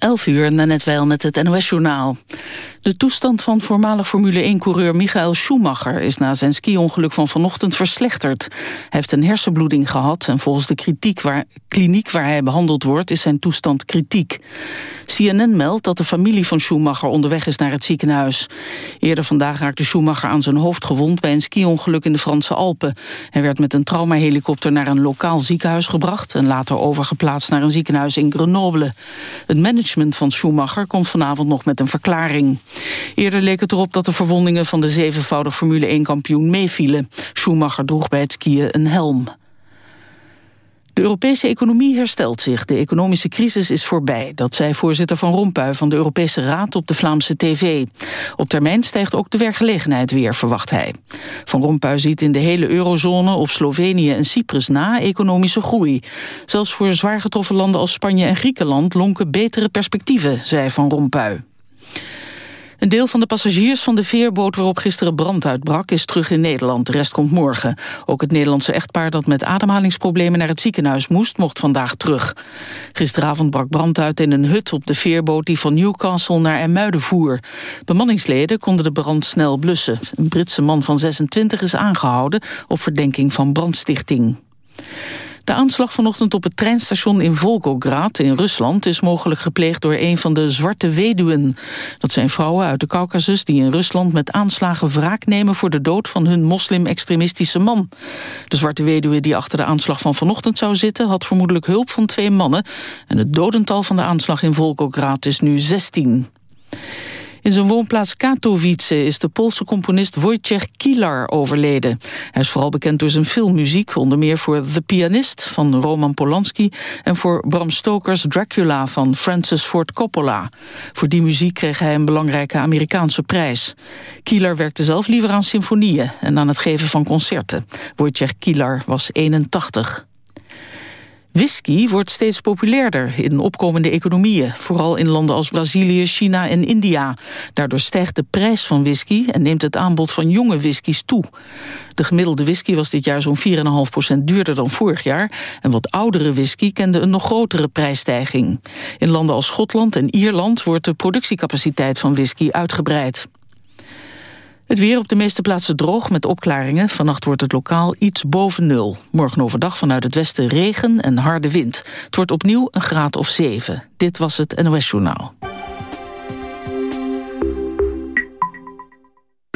11 uur net wel met het NOS-journaal. De toestand van voormalig Formule 1-coureur Michael Schumacher... is na zijn ski-ongeluk van vanochtend verslechterd. Hij heeft een hersenbloeding gehad... en volgens de kritiek waar, kliniek waar hij behandeld wordt... is zijn toestand kritiek. CNN meldt dat de familie van Schumacher onderweg is naar het ziekenhuis. Eerder vandaag raakte Schumacher aan zijn hoofd gewond... bij een ski-ongeluk in de Franse Alpen. Hij werd met een traumahelikopter naar een lokaal ziekenhuis gebracht... en later overgeplaatst naar een ziekenhuis in Grenoble. Het management van Schumacher komt vanavond nog met een verklaring. Eerder leek het erop dat de verwondingen van de zevenvoudig Formule 1-kampioen meevielen. Schumacher droeg bij het skiën een helm. De Europese economie herstelt zich. De economische crisis is voorbij. Dat zei voorzitter Van Rompuy van de Europese Raad op de Vlaamse tv. Op termijn stijgt ook de werkgelegenheid weer, verwacht hij. Van Rompuy ziet in de hele eurozone op Slovenië en Cyprus na economische groei. Zelfs voor zwaar getroffen landen als Spanje en Griekenland lonken betere perspectieven, zei Van Rompuy. Een deel van de passagiers van de veerboot waarop gisteren brand uitbrak is terug in Nederland. De rest komt morgen. Ook het Nederlandse echtpaar dat met ademhalingsproblemen naar het ziekenhuis moest, mocht vandaag terug. Gisteravond brak brand uit in een hut op de veerboot die van Newcastle naar Ermuiden voer. Bemanningsleden konden de brand snel blussen. Een Britse man van 26 is aangehouden op verdenking van brandstichting. De aanslag vanochtend op het treinstation in Volgograd in Rusland... is mogelijk gepleegd door een van de zwarte weduwen. Dat zijn vrouwen uit de Caucasus die in Rusland met aanslagen wraak nemen... voor de dood van hun moslim-extremistische man. De zwarte weduwe die achter de aanslag van vanochtend zou zitten... had vermoedelijk hulp van twee mannen. En het dodental van de aanslag in Volgograd is nu 16. In zijn woonplaats Katowice is de Poolse componist Wojciech Kilar overleden. Hij is vooral bekend door zijn filmmuziek, onder meer voor The Pianist van Roman Polanski en voor Bram Stokers Dracula van Francis Ford Coppola. Voor die muziek kreeg hij een belangrijke Amerikaanse prijs. Kilar werkte zelf liever aan symfonieën en aan het geven van concerten. Wojciech Kilar was 81. Whisky wordt steeds populairder in opkomende economieën, vooral in landen als Brazilië, China en India. Daardoor stijgt de prijs van whisky en neemt het aanbod van jonge whiskies toe. De gemiddelde whisky was dit jaar zo'n 4,5% duurder dan vorig jaar en wat oudere whisky kende een nog grotere prijsstijging. In landen als Schotland en Ierland wordt de productiecapaciteit van whisky uitgebreid. Het weer op de meeste plaatsen droog met opklaringen. Vannacht wordt het lokaal iets boven nul. Morgen overdag vanuit het westen regen en harde wind. Het wordt opnieuw een graad of 7. Dit was het NOS Journaal.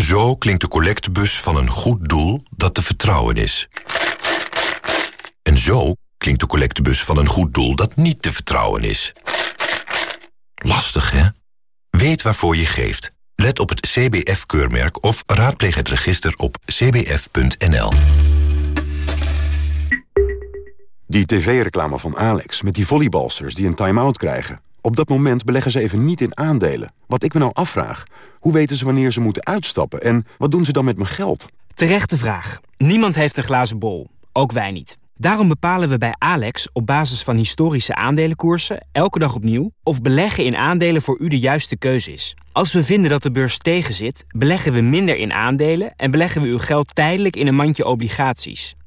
Zo klinkt de collectebus van een goed doel dat te vertrouwen is. En zo klinkt de collectebus van een goed doel dat niet te vertrouwen is. Lastig, hè? Weet waarvoor je geeft. Let op het CBF-keurmerk of raadpleeg het register op cbf.nl. Die tv-reclame van Alex met die volleybalsters die een time-out krijgen. Op dat moment beleggen ze even niet in aandelen. Wat ik me nou afvraag, hoe weten ze wanneer ze moeten uitstappen... en wat doen ze dan met mijn geld? Terechte vraag. Niemand heeft een glazen bol. Ook wij niet. Daarom bepalen we bij Alex op basis van historische aandelenkoersen elke dag opnieuw of beleggen in aandelen voor u de juiste keuze is. Als we vinden dat de beurs tegenzit, beleggen we minder in aandelen en beleggen we uw geld tijdelijk in een mandje obligaties.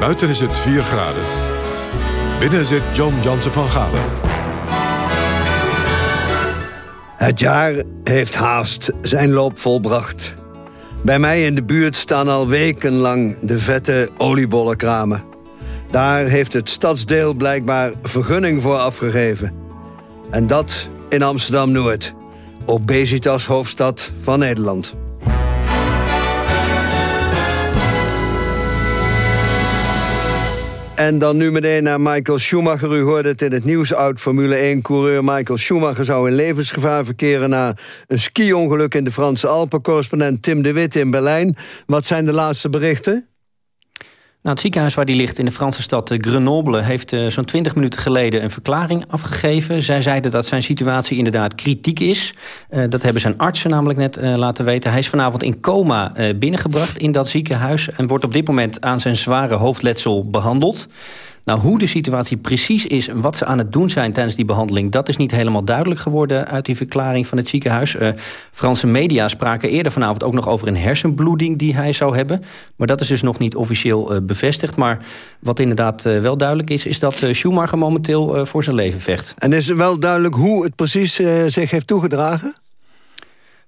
Buiten is het 4 graden. Binnen zit John Jansen van Galen. Het jaar heeft haast zijn loop volbracht. Bij mij in de buurt staan al wekenlang de vette oliebollenkramen. Daar heeft het stadsdeel blijkbaar vergunning voor afgegeven. En dat in Amsterdam-Noord, obesitas hoofdstad van Nederland. En dan nu meteen naar Michael Schumacher. U hoorde het in het nieuws. Oud Formule 1-coureur Michael Schumacher zou in levensgevaar verkeren... na een ski-ongeluk in de Franse Alpen. Correspondent Tim de Wit in Berlijn. Wat zijn de laatste berichten? Nou, het ziekenhuis waar die ligt in de Franse stad eh, Grenoble... heeft uh, zo'n 20 minuten geleden een verklaring afgegeven. Zij zeiden dat zijn situatie inderdaad kritiek is. Uh, dat hebben zijn artsen namelijk net laten weten. Hij is vanavond in coma binnengebracht in dat ziekenhuis... en wordt op dit moment aan zijn zware hoofdletsel behandeld. Nou, hoe de situatie precies is en wat ze aan het doen zijn tijdens die behandeling... dat is niet helemaal duidelijk geworden uit die verklaring van het ziekenhuis. Uh, Franse media spraken eerder vanavond ook nog over een hersenbloeding die hij zou hebben. Maar dat is dus nog niet officieel uh, bevestigd. Maar wat inderdaad uh, wel duidelijk is, is dat Schumacher momenteel voor zijn leven vecht. En is wel duidelijk hoe het precies zich heeft toegedragen?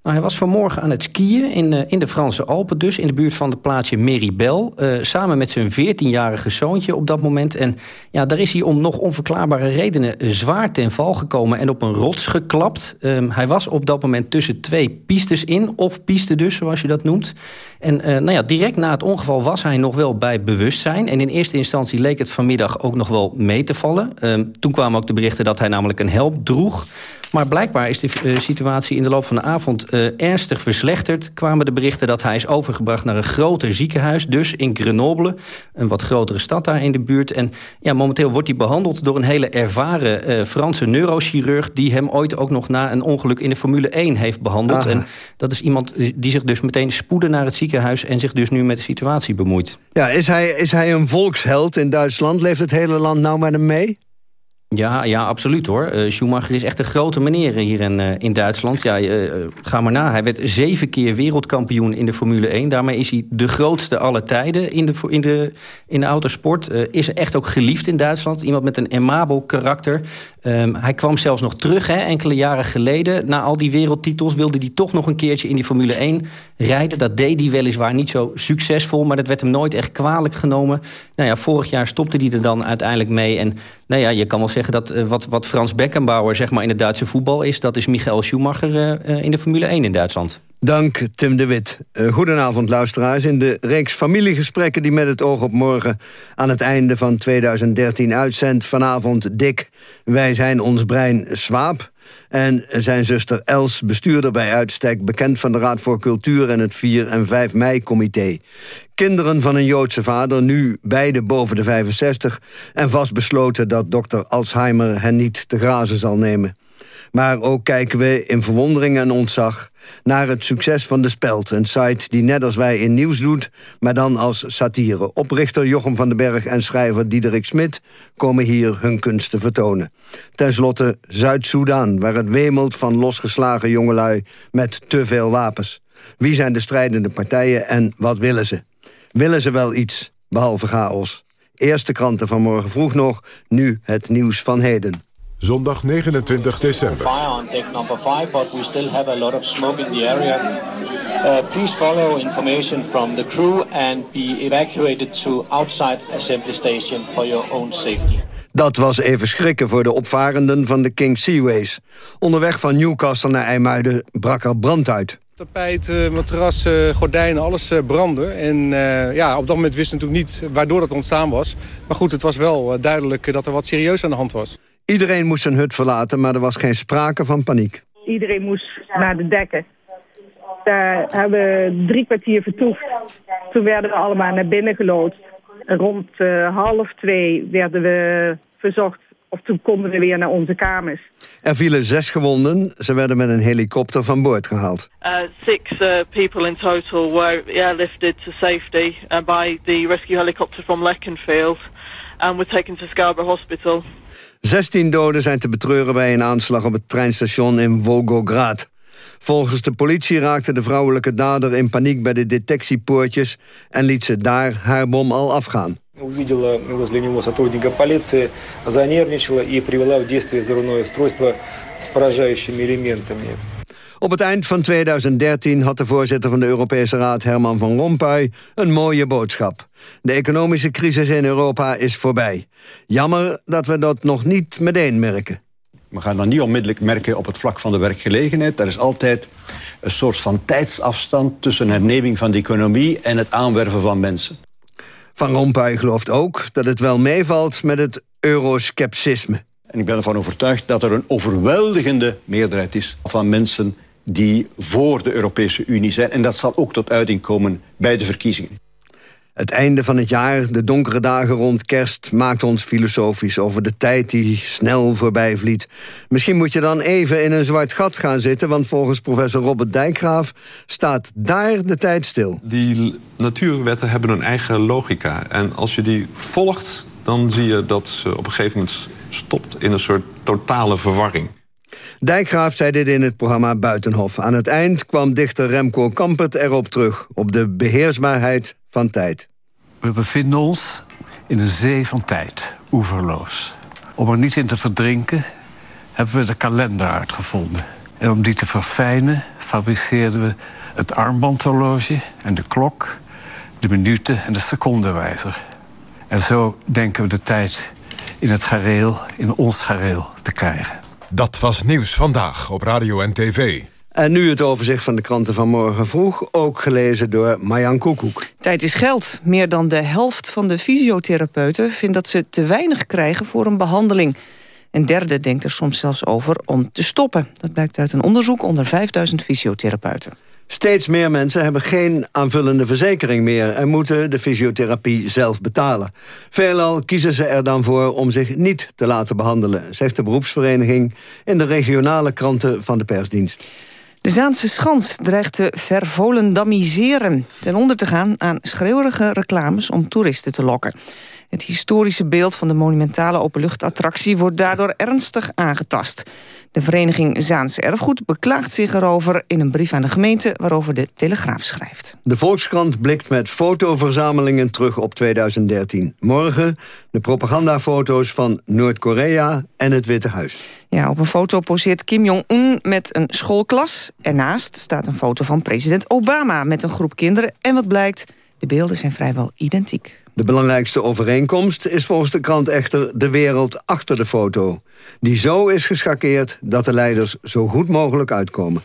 Nou, hij was vanmorgen aan het skiën in, uh, in de Franse Alpen dus... in de buurt van het plaatsje Meribel... Uh, samen met zijn 14-jarige zoontje op dat moment. En ja, daar is hij om nog onverklaarbare redenen zwaar ten val gekomen... en op een rots geklapt. Um, hij was op dat moment tussen twee pistes in, of piste dus, zoals je dat noemt. En uh, nou ja, direct na het ongeval was hij nog wel bij bewustzijn. En in eerste instantie leek het vanmiddag ook nog wel mee te vallen. Um, toen kwamen ook de berichten dat hij namelijk een helm droeg... Maar blijkbaar is de uh, situatie in de loop van de avond uh, ernstig verslechterd. Kwamen de berichten dat hij is overgebracht naar een groter ziekenhuis. Dus in Grenoble, een wat grotere stad daar in de buurt. En ja, momenteel wordt hij behandeld door een hele ervaren uh, Franse neurochirurg... die hem ooit ook nog na een ongeluk in de Formule 1 heeft behandeld. Aha. En dat is iemand die zich dus meteen spoedde naar het ziekenhuis... en zich dus nu met de situatie bemoeit. Ja, is hij, is hij een volksheld in Duitsland? Leeft het hele land nou met hem mee? Ja, ja, absoluut hoor. Uh, Schumacher is echt een grote meneer hier in, uh, in Duitsland. Ja, uh, ga maar na. Hij werd zeven keer wereldkampioen in de Formule 1. Daarmee is hij de grootste aller tijden in de, in de, in de autosport. is echt ook geliefd in Duitsland. Iemand met een amabel karakter. Um, hij kwam zelfs nog terug, hè, enkele jaren geleden. Na al die wereldtitels wilde hij toch nog een keertje in die Formule 1 rijden. Dat deed hij weliswaar niet zo succesvol, maar dat werd hem nooit echt kwalijk genomen. Nou ja, vorig jaar stopte hij er dan uiteindelijk mee. En nou ja, je kan wel zeggen dat uh, wat, wat Frans Beckenbauer zeg maar, in het Duitse voetbal is... dat is Michael Schumacher uh, uh, in de Formule 1 in Duitsland. Dank, Tim de Wit. Uh, goedenavond, luisteraars. In de reeks familiegesprekken die met het oog op morgen... aan het einde van 2013 uitzendt vanavond Dick... Wij zijn ons brein Swaap. En zijn zuster Els, bestuurder bij uitstek... bekend van de Raad voor Cultuur en het 4 en 5 mei-comité. Kinderen van een Joodse vader, nu beide boven de 65... en vastbesloten dat dokter Alzheimer hen niet te grazen zal nemen. Maar ook kijken we in verwondering en ontzag naar het succes van De Speld. Een site die net als wij in nieuws doet, maar dan als satire. Oprichter Jochem van den Berg en schrijver Diederik Smit... komen hier hun kunsten vertonen. Ten slotte Zuid-Soedan, waar het wemelt van losgeslagen jongelui... met te veel wapens. Wie zijn de strijdende partijen en wat willen ze? Willen ze wel iets, behalve chaos? Eerste kranten van morgen vroeg nog, nu het nieuws van heden. Zondag 29 december. Fire on deck number 5, but we still have a lot of smoke in the area. Uh, please follow information from the crew and be evacuated to outside assembly station for your own safety. Dat was even schrikken voor de opvarenden van de King Seaways. Onderweg van Newcastle naar IJmuiden brak er brand uit. Tapijten, matrassen, gordijnen, alles brandde. En uh, ja, op dat moment wisten we natuurlijk niet waardoor dat ontstaan was. Maar goed, het was wel uh, duidelijk dat er wat serieus aan de hand was. Iedereen moest zijn hut verlaten, maar er was geen sprake van paniek. Iedereen moest naar de dekken. Daar hebben we drie kwartier vertoefd. Toen werden we allemaal naar binnen geloodst. Rond uh, half twee werden we verzocht, of toen konden we weer naar onze kamers. Er vielen zes gewonden. Ze werden met een helikopter van boord gehaald. Uh, six uh, people in total were airlifted to safety by the rescue helicopter from Leconfield and were taken to Scarborough Hospital. 16 doden zijn te betreuren bij een aanslag op het treinstation in Volgograd. Volgens de politie raakte de vrouwelijke dader in paniek bij de detectiepoortjes... en liet ze daar haar bom al afgaan. Увидела возле него сотрудника полиции, занервничала и привела в действие взрывное устройство с поражающими элементами. Op het eind van 2013 had de voorzitter van de Europese Raad Herman van Rompuy een mooie boodschap. De economische crisis in Europa is voorbij. Jammer dat we dat nog niet meteen merken. We gaan dat niet onmiddellijk merken op het vlak van de werkgelegenheid. Er is altijd een soort van tijdsafstand tussen herneming van de economie en het aanwerven van mensen. Van Rompuy gelooft ook dat het wel meevalt met het euroskepsisme. En ik ben ervan overtuigd dat er een overweldigende meerderheid is van mensen die voor de Europese Unie zijn. En dat zal ook tot uiting komen bij de verkiezingen. Het einde van het jaar, de donkere dagen rond kerst... maakt ons filosofisch over de tijd die snel voorbij vliet. Misschien moet je dan even in een zwart gat gaan zitten... want volgens professor Robert Dijkgraaf staat daar de tijd stil. Die natuurwetten hebben een eigen logica. En als je die volgt, dan zie je dat ze op een gegeven moment stopt... in een soort totale verwarring. Dijkgraaf zei dit in het programma Buitenhof. Aan het eind kwam dichter Remco Kampert erop terug... op de beheersbaarheid van tijd. We bevinden ons in een zee van tijd, oeverloos. Om er niet in te verdrinken, hebben we de kalender uitgevonden. En om die te verfijnen, fabriceerden we het armbandhorloge en de klok... de minuten en de secondenwijzer. En zo denken we de tijd in het gareel, in ons gareel, te krijgen. Dat was Nieuws Vandaag op Radio en TV. En nu het overzicht van de kranten van morgen vroeg... ook gelezen door Marjan Koekoek. Tijd is geld. Meer dan de helft van de fysiotherapeuten vindt dat ze te weinig krijgen voor een behandeling. Een derde denkt er soms zelfs over om te stoppen. Dat blijkt uit een onderzoek onder 5000 fysiotherapeuten. Steeds meer mensen hebben geen aanvullende verzekering meer... en moeten de fysiotherapie zelf betalen. Veelal kiezen ze er dan voor om zich niet te laten behandelen... zegt de beroepsvereniging in de regionale kranten van de persdienst. De Zaanse Schans dreigt te vervolendamiseren... ten onder te gaan aan schreeuwerige reclames om toeristen te lokken. Het historische beeld van de monumentale openluchtattractie... wordt daardoor ernstig aangetast. De vereniging Zaans Erfgoed beklaagt zich erover... in een brief aan de gemeente waarover de Telegraaf schrijft. De Volkskrant blikt met fotoverzamelingen terug op 2013. Morgen de propagandafoto's van Noord-Korea en het Witte Huis. Ja, op een foto poseert Kim Jong-un met een schoolklas. Ernaast staat een foto van president Obama met een groep kinderen. En wat blijkt, de beelden zijn vrijwel identiek. De belangrijkste overeenkomst is volgens de krant echter de wereld achter de foto. Die zo is geschakeerd dat de leiders zo goed mogelijk uitkomen.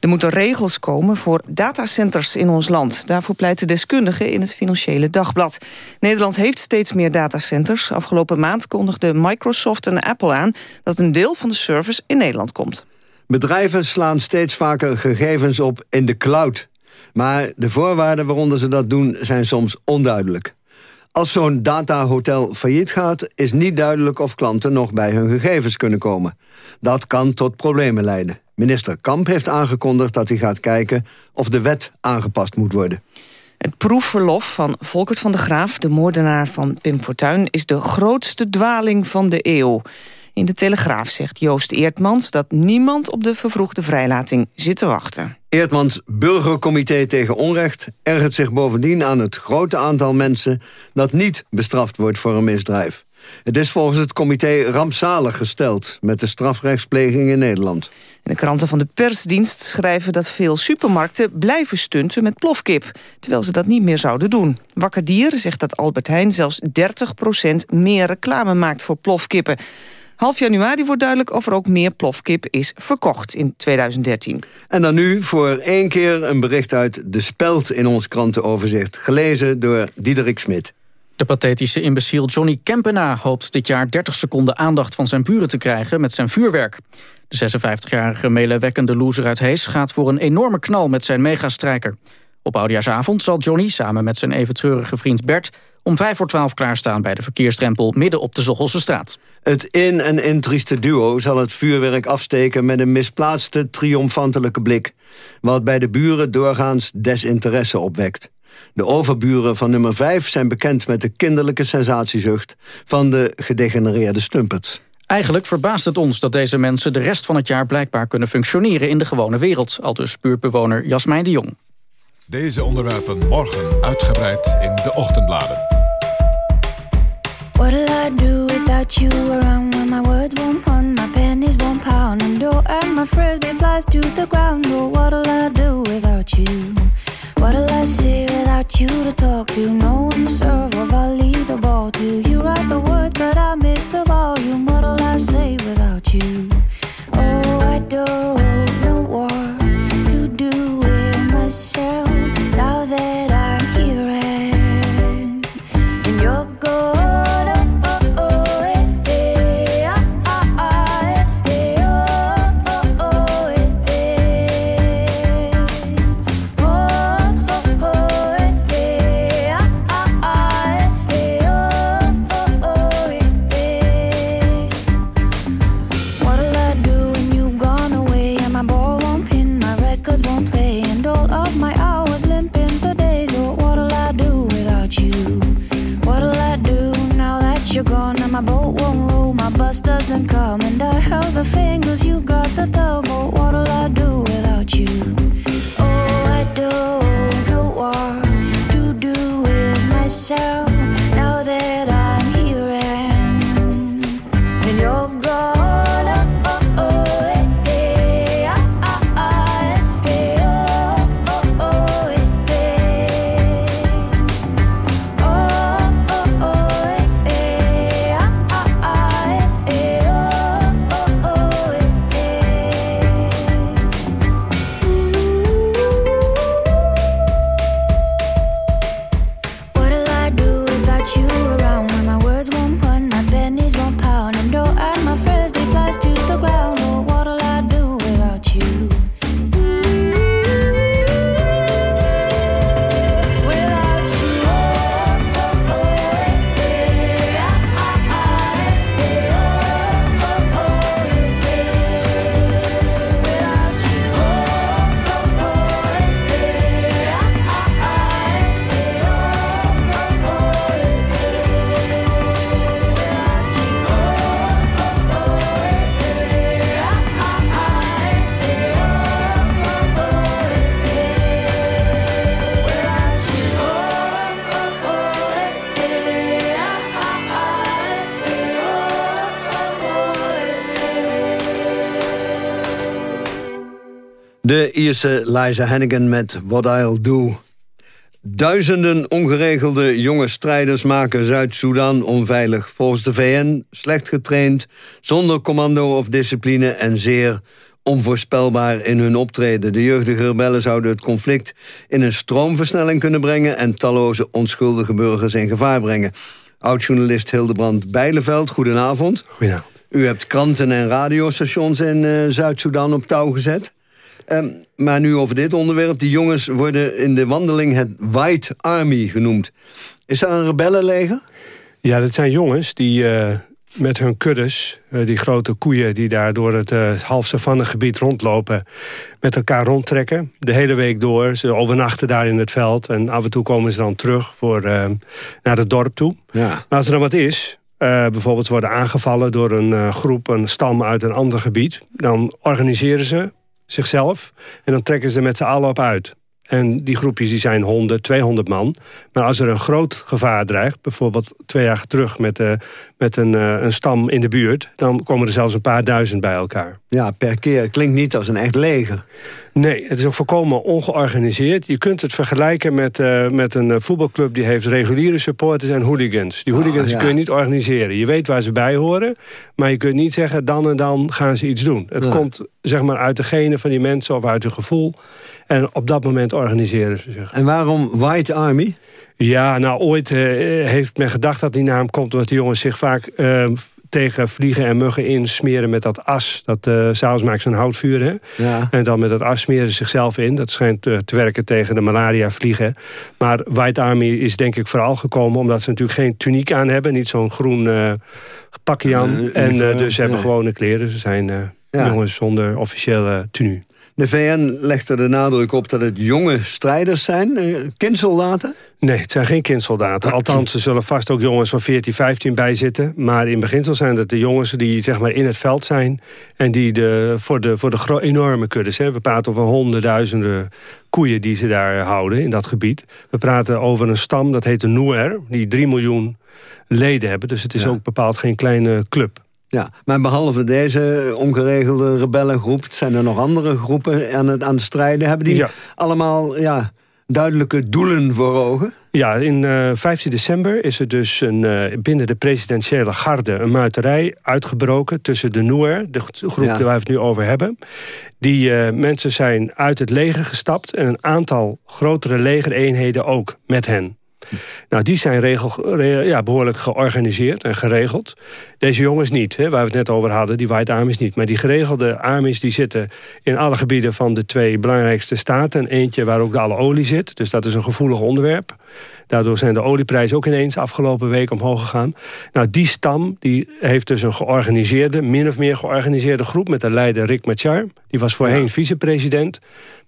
Er moeten regels komen voor datacenters in ons land. Daarvoor pleiten deskundigen in het Financiële Dagblad. Nederland heeft steeds meer datacenters. Afgelopen maand kondigden Microsoft en Apple aan... dat een deel van de service in Nederland komt. Bedrijven slaan steeds vaker gegevens op in de cloud. Maar de voorwaarden waaronder ze dat doen zijn soms onduidelijk. Als zo'n datahotel failliet gaat, is niet duidelijk of klanten nog bij hun gegevens kunnen komen. Dat kan tot problemen leiden. Minister Kamp heeft aangekondigd dat hij gaat kijken of de wet aangepast moet worden. Het proefverlof van Volkert van de Graaf, de moordenaar van Pim Fortuyn... is de grootste dwaling van de eeuw. In de Telegraaf zegt Joost Eertmans dat niemand op de vervroegde vrijlating zit te wachten. Eertmans burgercomité tegen onrecht ergert zich bovendien aan het grote aantal mensen dat niet bestraft wordt voor een misdrijf. Het is volgens het comité rampzalig gesteld met de strafrechtspleging in Nederland. de kranten van de persdienst schrijven dat veel supermarkten blijven stunten met plofkip, terwijl ze dat niet meer zouden doen. Wakker Dier zegt dat Albert Heijn zelfs 30% meer reclame maakt voor plofkippen. Half januari wordt duidelijk of er ook meer plofkip is verkocht in 2013. En dan nu voor één keer een bericht uit De Speld in ons krantenoverzicht. Gelezen door Diederik Smit. De pathetische imbeciel Johnny Kempena hoopt dit jaar 30 seconden aandacht van zijn buren te krijgen met zijn vuurwerk. De 56-jarige meelewekkende loser uit Hees gaat voor een enorme knal met zijn megastrijker. Op oudjaarsavond zal Johnny samen met zijn even treurige vriend Bert om vijf voor twaalf klaarstaan bij de verkeersdrempel midden op de Zochelse straat. Het in- en intrieste duo zal het vuurwerk afsteken met een misplaatste triomfantelijke blik, wat bij de buren doorgaans desinteresse opwekt. De overburen van nummer 5 zijn bekend met de kinderlijke sensatiezucht van de gedegenereerde stumperts. Eigenlijk verbaast het ons dat deze mensen de rest van het jaar blijkbaar kunnen functioneren in de gewone wereld. Aldus buurtbewoner Jasmijn de Jong. Deze onderwerpen morgen uitgebreid in de ochtendbladen. What'll I do without you around when my words won't pun, my pennies won't pound, and door and my frisbee flies to the ground? Oh, what'll I do without you? What'll I say without you to talk to? No one to serve, or leave the ball to you. Write the word, but I miss the volume. What'll I say without you? Oh, I don't know what to do with myself now that I'm come, and I held the fingers, you got the thumb. Ierse Liza Hennigan met What I'll Do. Duizenden ongeregelde jonge strijders maken Zuid-Soedan onveilig. Volgens de VN slecht getraind, zonder commando of discipline... en zeer onvoorspelbaar in hun optreden. De jeugdige rebellen zouden het conflict in een stroomversnelling kunnen brengen... en talloze onschuldige burgers in gevaar brengen. Oud-journalist Hildebrand Bijleveld, goedenavond. Goedenavond. U hebt kranten en radiostations in eh, Zuid-Soedan op touw gezet. Ehm, maar nu over dit onderwerp. Die jongens worden in de wandeling het White Army genoemd. Is dat een rebellenleger? Ja, dat zijn jongens die eh, met hun kuddes, eh, die grote koeien... die daar door het uh, half savannegebied rondlopen... met elkaar rondtrekken, de hele week door. Ze overnachten daar in het veld en af en toe komen ze dan terug... Voor, naar het dorp toe. Ja. Maar als er dan wat is... bijvoorbeeld worden aangevallen door een groep, een stam uit een ander gebied... dan organiseren ze zichzelf. En dan trekken ze met z'n allen op uit. En die groepjes die zijn 100, 200 man. Maar als er een groot gevaar dreigt... bijvoorbeeld twee jaar terug met, uh, met een, uh, een stam in de buurt... dan komen er zelfs een paar duizend bij elkaar. Ja, per keer. Klinkt niet als een echt leger. Nee, het is ook volkomen ongeorganiseerd. Je kunt het vergelijken met, uh, met een voetbalclub... die heeft reguliere supporters en hooligans. Die hooligans oh, ja. kun je niet organiseren. Je weet waar ze bij horen, maar je kunt niet zeggen... dan en dan gaan ze iets doen. Het ja. komt zeg maar uit de genen van die mensen of uit hun gevoel... En op dat moment organiseren ze zich. En waarom White Army? Ja, nou ooit uh, heeft men gedacht dat die naam komt... omdat die jongens zich vaak uh, tegen vliegen en muggen insmeren met dat as. Dat uh, s'avonds maken ze een houtvuur. Hè? Ja. En dan met dat as smeren ze zichzelf in. Dat schijnt te werken tegen de malaria vliegen. Maar White Army is denk ik vooral gekomen... omdat ze natuurlijk geen tuniek aan hebben. Niet zo'n groen pakje aan. en dus ze hebben gewone kleren. Ze zijn ja. jongens zonder officiële tenue. De VN legt er de nadruk op dat het jonge strijders zijn, kindsoldaten? Nee, het zijn geen kindsoldaten. Althans, er zullen vast ook jongens van 14, 15 bij zitten. Maar in beginsel zijn het de jongens die zeg maar, in het veld zijn... en die de, voor de, voor de enorme kuddes... Hè, we praten over honderdduizenden koeien die ze daar houden in dat gebied. We praten over een stam, dat heet de Nuer... die 3 miljoen leden hebben. Dus het is ook bepaald geen kleine club. Ja, maar behalve deze ongeregelde rebellengroep... zijn er nog andere groepen aan het, aan het strijden. Hebben die allemaal ja, duidelijke doelen voor ogen? Ja, in uh, 15 december is er dus een, uh, binnen de presidentiële garde... een muiterij uitgebroken tussen de Noer, de groep waar we het nu over hebben. Die uh, mensen zijn uit het leger gestapt... en een aantal grotere legereenheden ook met hen. Nou, die zijn regel, ja, behoorlijk georganiseerd en geregeld. Deze jongens niet, hè, waar we het net over hadden, die white armies niet. Maar die geregelde armies die zitten in alle gebieden van de twee belangrijkste staten. En eentje waar ook de alle olie zit, dus dat is een gevoelig onderwerp. Daardoor zijn de olieprijzen ook ineens afgelopen week omhoog gegaan. Nou, die stam die heeft dus een georganiseerde, min of meer georganiseerde groep... met de leider Rick Machar. Die was voorheen ja. vicepresident.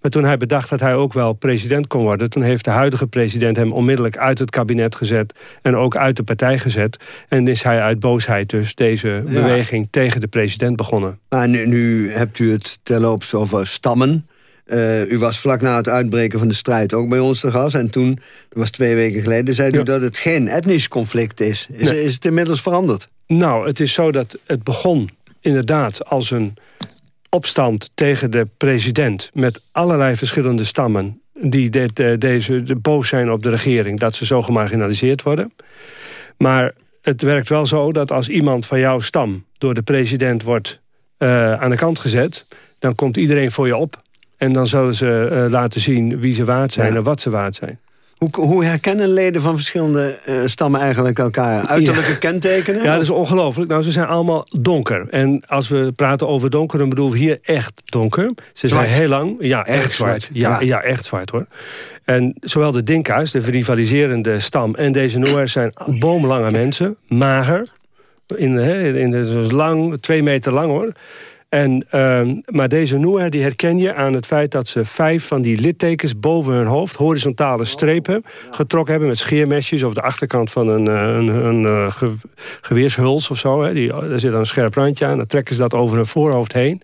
Maar toen hij bedacht dat hij ook wel president kon worden... toen heeft de huidige president hem onmiddellijk uit het kabinet gezet... en ook uit de partij gezet. En is hij uit boosheid dus deze beweging tegen de president begonnen. Maar nu, nu hebt u het terloops over stammen... Uh, u was vlak na het uitbreken van de strijd ook bij ons te gast. En toen, dat was twee weken geleden, zei u dat het geen etnisch conflict is. Is, nee. is het inmiddels veranderd? Nou, het is zo dat het begon inderdaad als een opstand tegen de president... met allerlei verschillende stammen die deze, de boos zijn op de regering... dat ze zo gemarginaliseerd worden. Maar het werkt wel zo dat als iemand van jouw stam... door de president wordt uh, aan de kant gezet... dan komt iedereen voor je op en dan zullen ze uh, laten zien wie ze waard zijn ja. en wat ze waard zijn. Hoe, hoe, herkennen leden van verschillende uh, stammen eigenlijk elkaar? Uiterlijke ja. kentekenen? Ja, dat is ongelooflijk. Nou, ze zijn allemaal donker. En als we praten over donker, dan bedoelen we hier echt donker. Ze zwart. zijn heel lang... Ja, echt, echt zwart. zwart. Ja, ja. ja, echt zwart hoor. En zowel de Dinka's, de rivaliserende stam... en deze Noor zijn boomlange mensen, mager. In, in de, lang, twee meter lang hoor. En, uh, maar deze Noer die herken je aan het feit dat ze vijf van die littekens boven hun hoofd, horizontale strepen, getrokken hebben met scheermesjes over de achterkant van een, een, een, een ge, geweershuls of zo. Hè. Die, daar zit dan een scherp randje aan, dan trekken ze dat over hun voorhoofd heen.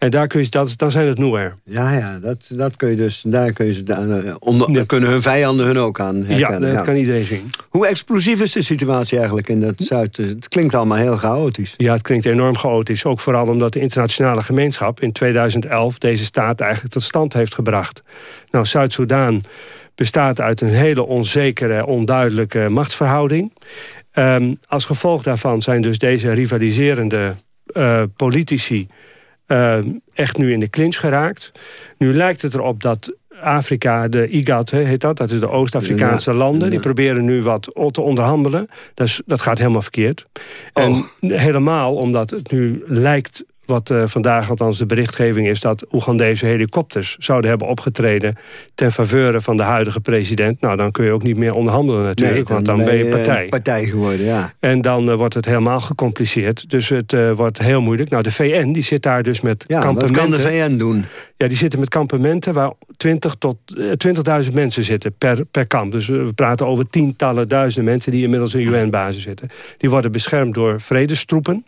En daar kun je, dat, dan zijn het Noer. Ja, ja dat, dat kun je dus, daar kun je ze, uh, onder, ja. kunnen hun vijanden hun ook aan herkennen. Ja, dat ja. kan iedereen zien. Hoe explosief is de situatie eigenlijk in het Zuid? Het klinkt allemaal heel chaotisch. Ja, het klinkt enorm chaotisch. Ook vooral omdat de internationale gemeenschap in 2011 deze staat eigenlijk tot stand heeft gebracht. Nou, Zuid-Soedan bestaat uit een hele onzekere, onduidelijke machtsverhouding. Um, als gevolg daarvan zijn dus deze rivaliserende uh, politici uh, echt nu in de clinch geraakt. Nu lijkt het erop dat Afrika, de IGAD heet dat, dat is de Oost-Afrikaanse ja, landen... ja. die proberen nu wat te onderhandelen. Dus, dat gaat helemaal verkeerd. Oh. En helemaal omdat het nu lijkt wat uh, vandaag althans de berichtgeving is... dat Oegandese helikopters zouden hebben opgetreden... ten faveur van de huidige president. Nou, dan kun je ook niet meer onderhandelen natuurlijk. Nee, want dan ben je partij. partij geworden, ja. En dan uh, wordt het helemaal gecompliceerd. Dus het uh, wordt heel moeilijk. Nou, de VN die zit daar dus met ja, kampementen. wat kan de VN doen? Ja, die zitten met kampementen waar 20 tot 20.000 mensen zitten per, per kamp. Dus we praten over tientallen duizenden mensen... die inmiddels in UN-basis zitten. Die worden beschermd door vredestroepen...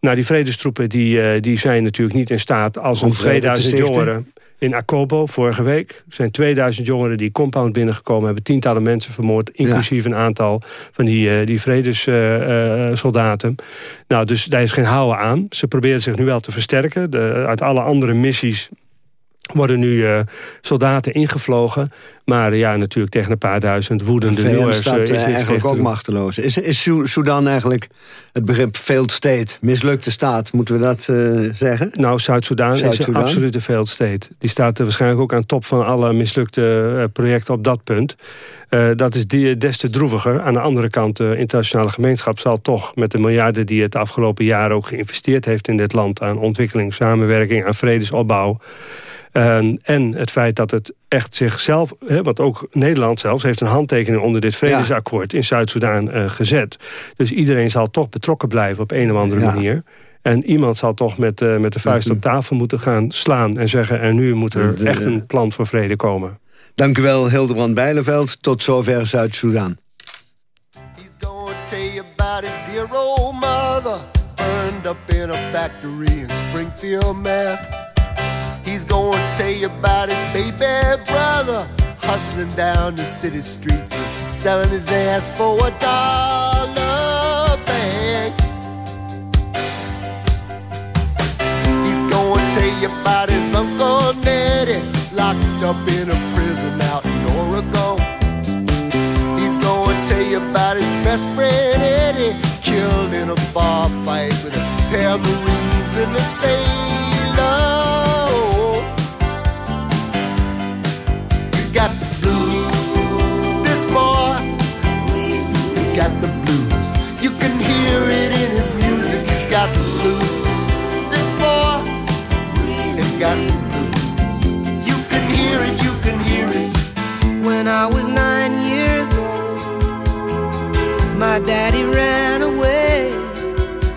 Nou, die vredestroepen die, uh, die zijn natuurlijk niet in staat... als een 2000 jongeren in Akobo vorige week... zijn 2000 jongeren die compound binnengekomen... hebben tientallen mensen vermoord... inclusief ja. een aantal van die, uh, die vredessoldaten. Uh, nou, dus daar is geen houden aan. Ze proberen zich nu wel te versterken. De, uit alle andere missies worden nu uh, soldaten ingevlogen. Maar ja, natuurlijk tegen een paar duizend woedende uh, is eigenlijk ook machteloos. Is, is Sudan eigenlijk het begrip failed state, mislukte staat? Moeten we dat uh, zeggen? Nou, Zuid-Soedan Zuid is een absolute failed state. Die staat waarschijnlijk ook aan top van alle mislukte projecten op dat punt. Dat is die, des te droeviger. Aan de andere kant, de internationale gemeenschap zal toch... met de miljarden die het de afgelopen jaren ook geïnvesteerd heeft in dit land... aan ontwikkeling, samenwerking, aan vredesopbouw... Uh, en het feit dat het echt zichzelf, hè, wat ook Nederland zelfs... heeft een handtekening onder dit vredesakkoord ja. in Zuid-Soedan uh, gezet. Dus iedereen zal toch betrokken blijven op een of andere ja. manier. En iemand zal toch met, uh, met de vuist op tafel moeten gaan slaan... en zeggen, en nu moet er echt een plan voor vrede komen. Dank u wel, Hildebrand Bijleveld. Tot zover Zuid-Soedan. tell you about his dear old mother burned up in a factory in Springfield, Mass. He's gonna tell you about his baby brother hustling down the city streets and selling his ass for a dollar bag. He's gonna tell you about his uncle Nettie locked up in a his best friend Eddie, killed in a bar fight with a pair of Marines and a sailor. He's got the blues, this boy. He's got the blues. You can hear it in his music. He's got the blues. This boy, he's got the blues. You can hear it. You can hear it. When I was nine my daddy ran away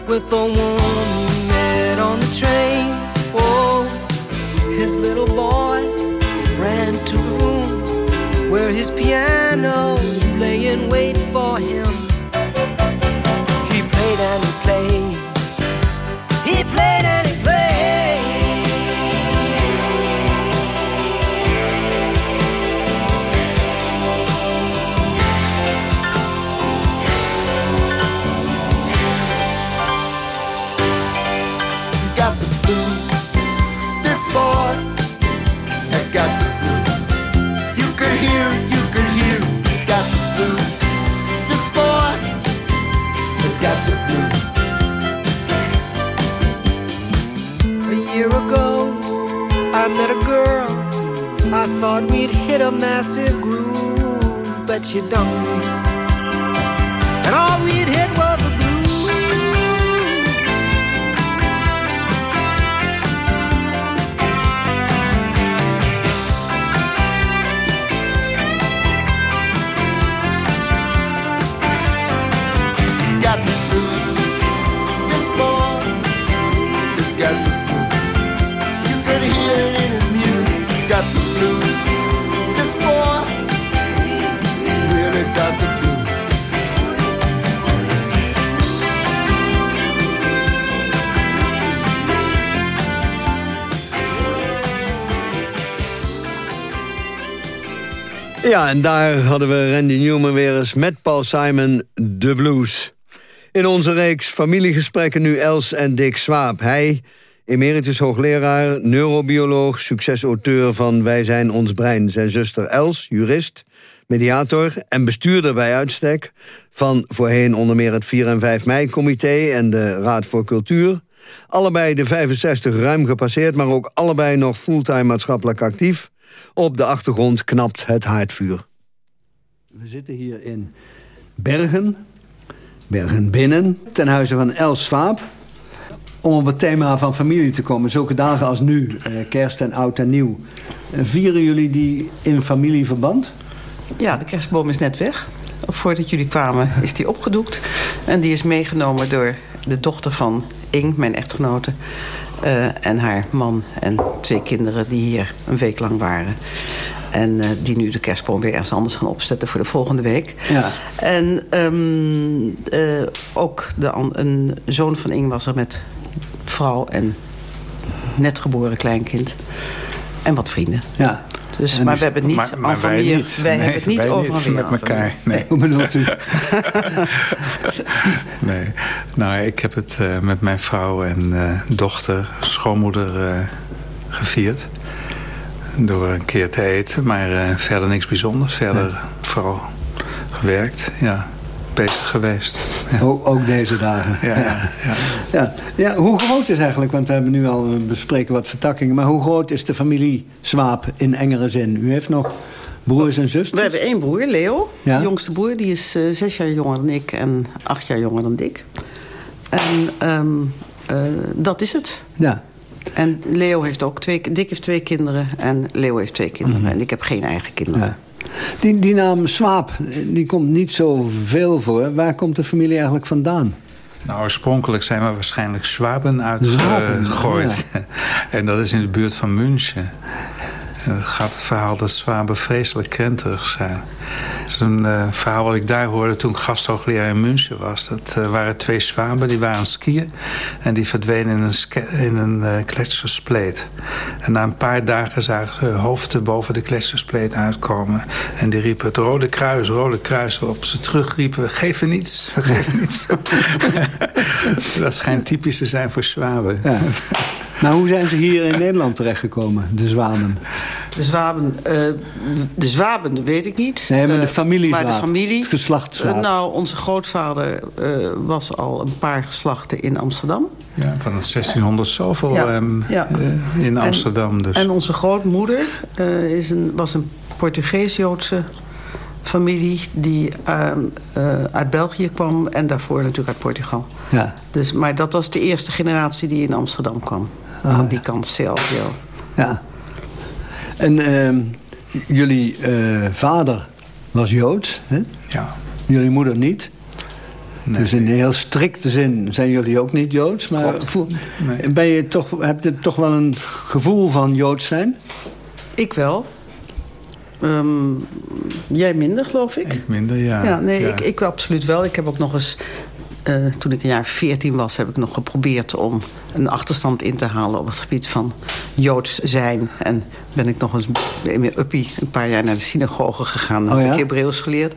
with a woman he met on the train. Oh, his little boy ran to the room where his piano lay in wait Ja, en daar hadden we Randy Newman weer eens met Paul Simon de blues. In onze reeks familiegesprekken nu Els en Dick Swaap. Hij, emeritus hoogleraar, neurobioloog, succesauteur van Wij zijn ons brein. Zijn zuster Els, jurist, mediator en bestuurder bij uitstek... van voorheen onder meer het 4 en 5 mei-comité en de Raad voor Cultuur. Allebei de 65 ruim gepasseerd, maar ook allebei nog fulltime maatschappelijk actief... Op de achtergrond knapt het haardvuur. We zitten hier in Bergen, Bergen binnen, ten huize van Els Swaap. Om op het thema van familie te komen, zulke dagen als nu, eh, kerst en oud en nieuw. Eh, vieren jullie die in familieverband? Ja, de kerstboom is net weg. Voordat jullie kwamen is die opgedoekt. En die is meegenomen door de dochter van Ing, mijn echtgenote. Eh, en haar man en twee kinderen die hier een week lang waren. En eh, die nu de kerstboom weer ergens anders gaan opzetten voor de volgende week. Ja. En ehm, eh, ook de, een zoon van Ing was er met vrouw en net geboren kleinkind. En wat vrienden. Ja. Dus, maar we hebben het niet maar- maar wij niet. Wij Nee, hebben het niet wij over niet met elkaar. Nee. Hoe bedoelt u? Nee, nou, ik heb het eh, met mijn vrouw en eh, dochter, schoonmoeder, eh, gevierd. Door een keer te eten, maar verder niks bijzonders. Verder vooral gewerkt, ja, bezig geweest. Ook, ook deze dagen. Ja, ja, ja. Ja. Ja, hoe groot is eigenlijk, want we hebben nu al, we bespreken wat vertakkingen... maar hoe groot is de familie Swaap in engere zin? U heeft nog broers en zusters? We hebben één broer, Leo. Ja? De jongste broer. Die is eh, zes jaar jonger dan ik en acht jaar jonger dan Dick. En ehm, eh, dat is het. Ja. En Leo heeft ook twee... Dick heeft twee kinderen en Leo heeft twee kinderen. Mhm. En ik heb geen eigen kinderen. Die, die naam Swaap, die komt niet zo veel voor. Waar komt de familie eigenlijk vandaan? Nou, oorspronkelijk zijn we waarschijnlijk Zwaben uitgegooid. en dat is in de buurt van München. En gaat het verhaal dat zwaben vreselijk krenterig zijn. Dat is een uh, verhaal wat ik daar hoorde toen ik gasthoogleraar in München was. Dat uh, waren twee zwaben, die waren aan skiën. En die verdwenen in een, in een uh, gletsjerspleet. En na een paar dagen zagen ze hoofden boven de gletsjerspleet uitkomen. En die riepen het Rode Kruis, Rode Kruis. Waarop ze terugriepen, geef er niets, geef er niets. dat schijnt typisch te zijn voor zwaben. Ja. Nou, hoe zijn ze hier in Nederland terechtgekomen, de zwanen? De zwaben, uh, de zwaben weet ik niet. Nee, maar de familie uh, Maar de familie... Het geslacht uh, nou, onze grootvader was al een paar geslachten in Amsterdam. Ja, van het 1600 zoveel ja, um, ja. in Amsterdam en, dus. En onze grootmoeder is een, was een Portugees-Joodse familie die uit België kwam... en daarvoor natuurlijk uit Portugal. Ja. Dus, maar dat was de eerste generatie die in Amsterdam kwam. Ah, aan die kant zelf, ja. Ja. En uh, jullie uh, vader was Joods, hè? Ja. Jullie moeder niet. Nee. Dus in heel strikte zin zijn jullie ook niet Joods. Maar voel, nee. ben je toch, heb je toch wel een gevoel van Joods zijn? Ik wel. Um, jij minder, geloof ik? Ik minder, ja. Ja, nee, ja. Ik, ik absoluut wel. Ik heb ook nog eens uh, toen ik een jaar 14 was, heb ik nog geprobeerd om een achterstand in te halen op het gebied van Joods zijn. En ben ik nog eens in mijn uppie een paar jaar naar de synagoge gegaan. Dan oh, heb ja? ik Hebreeuws geleerd.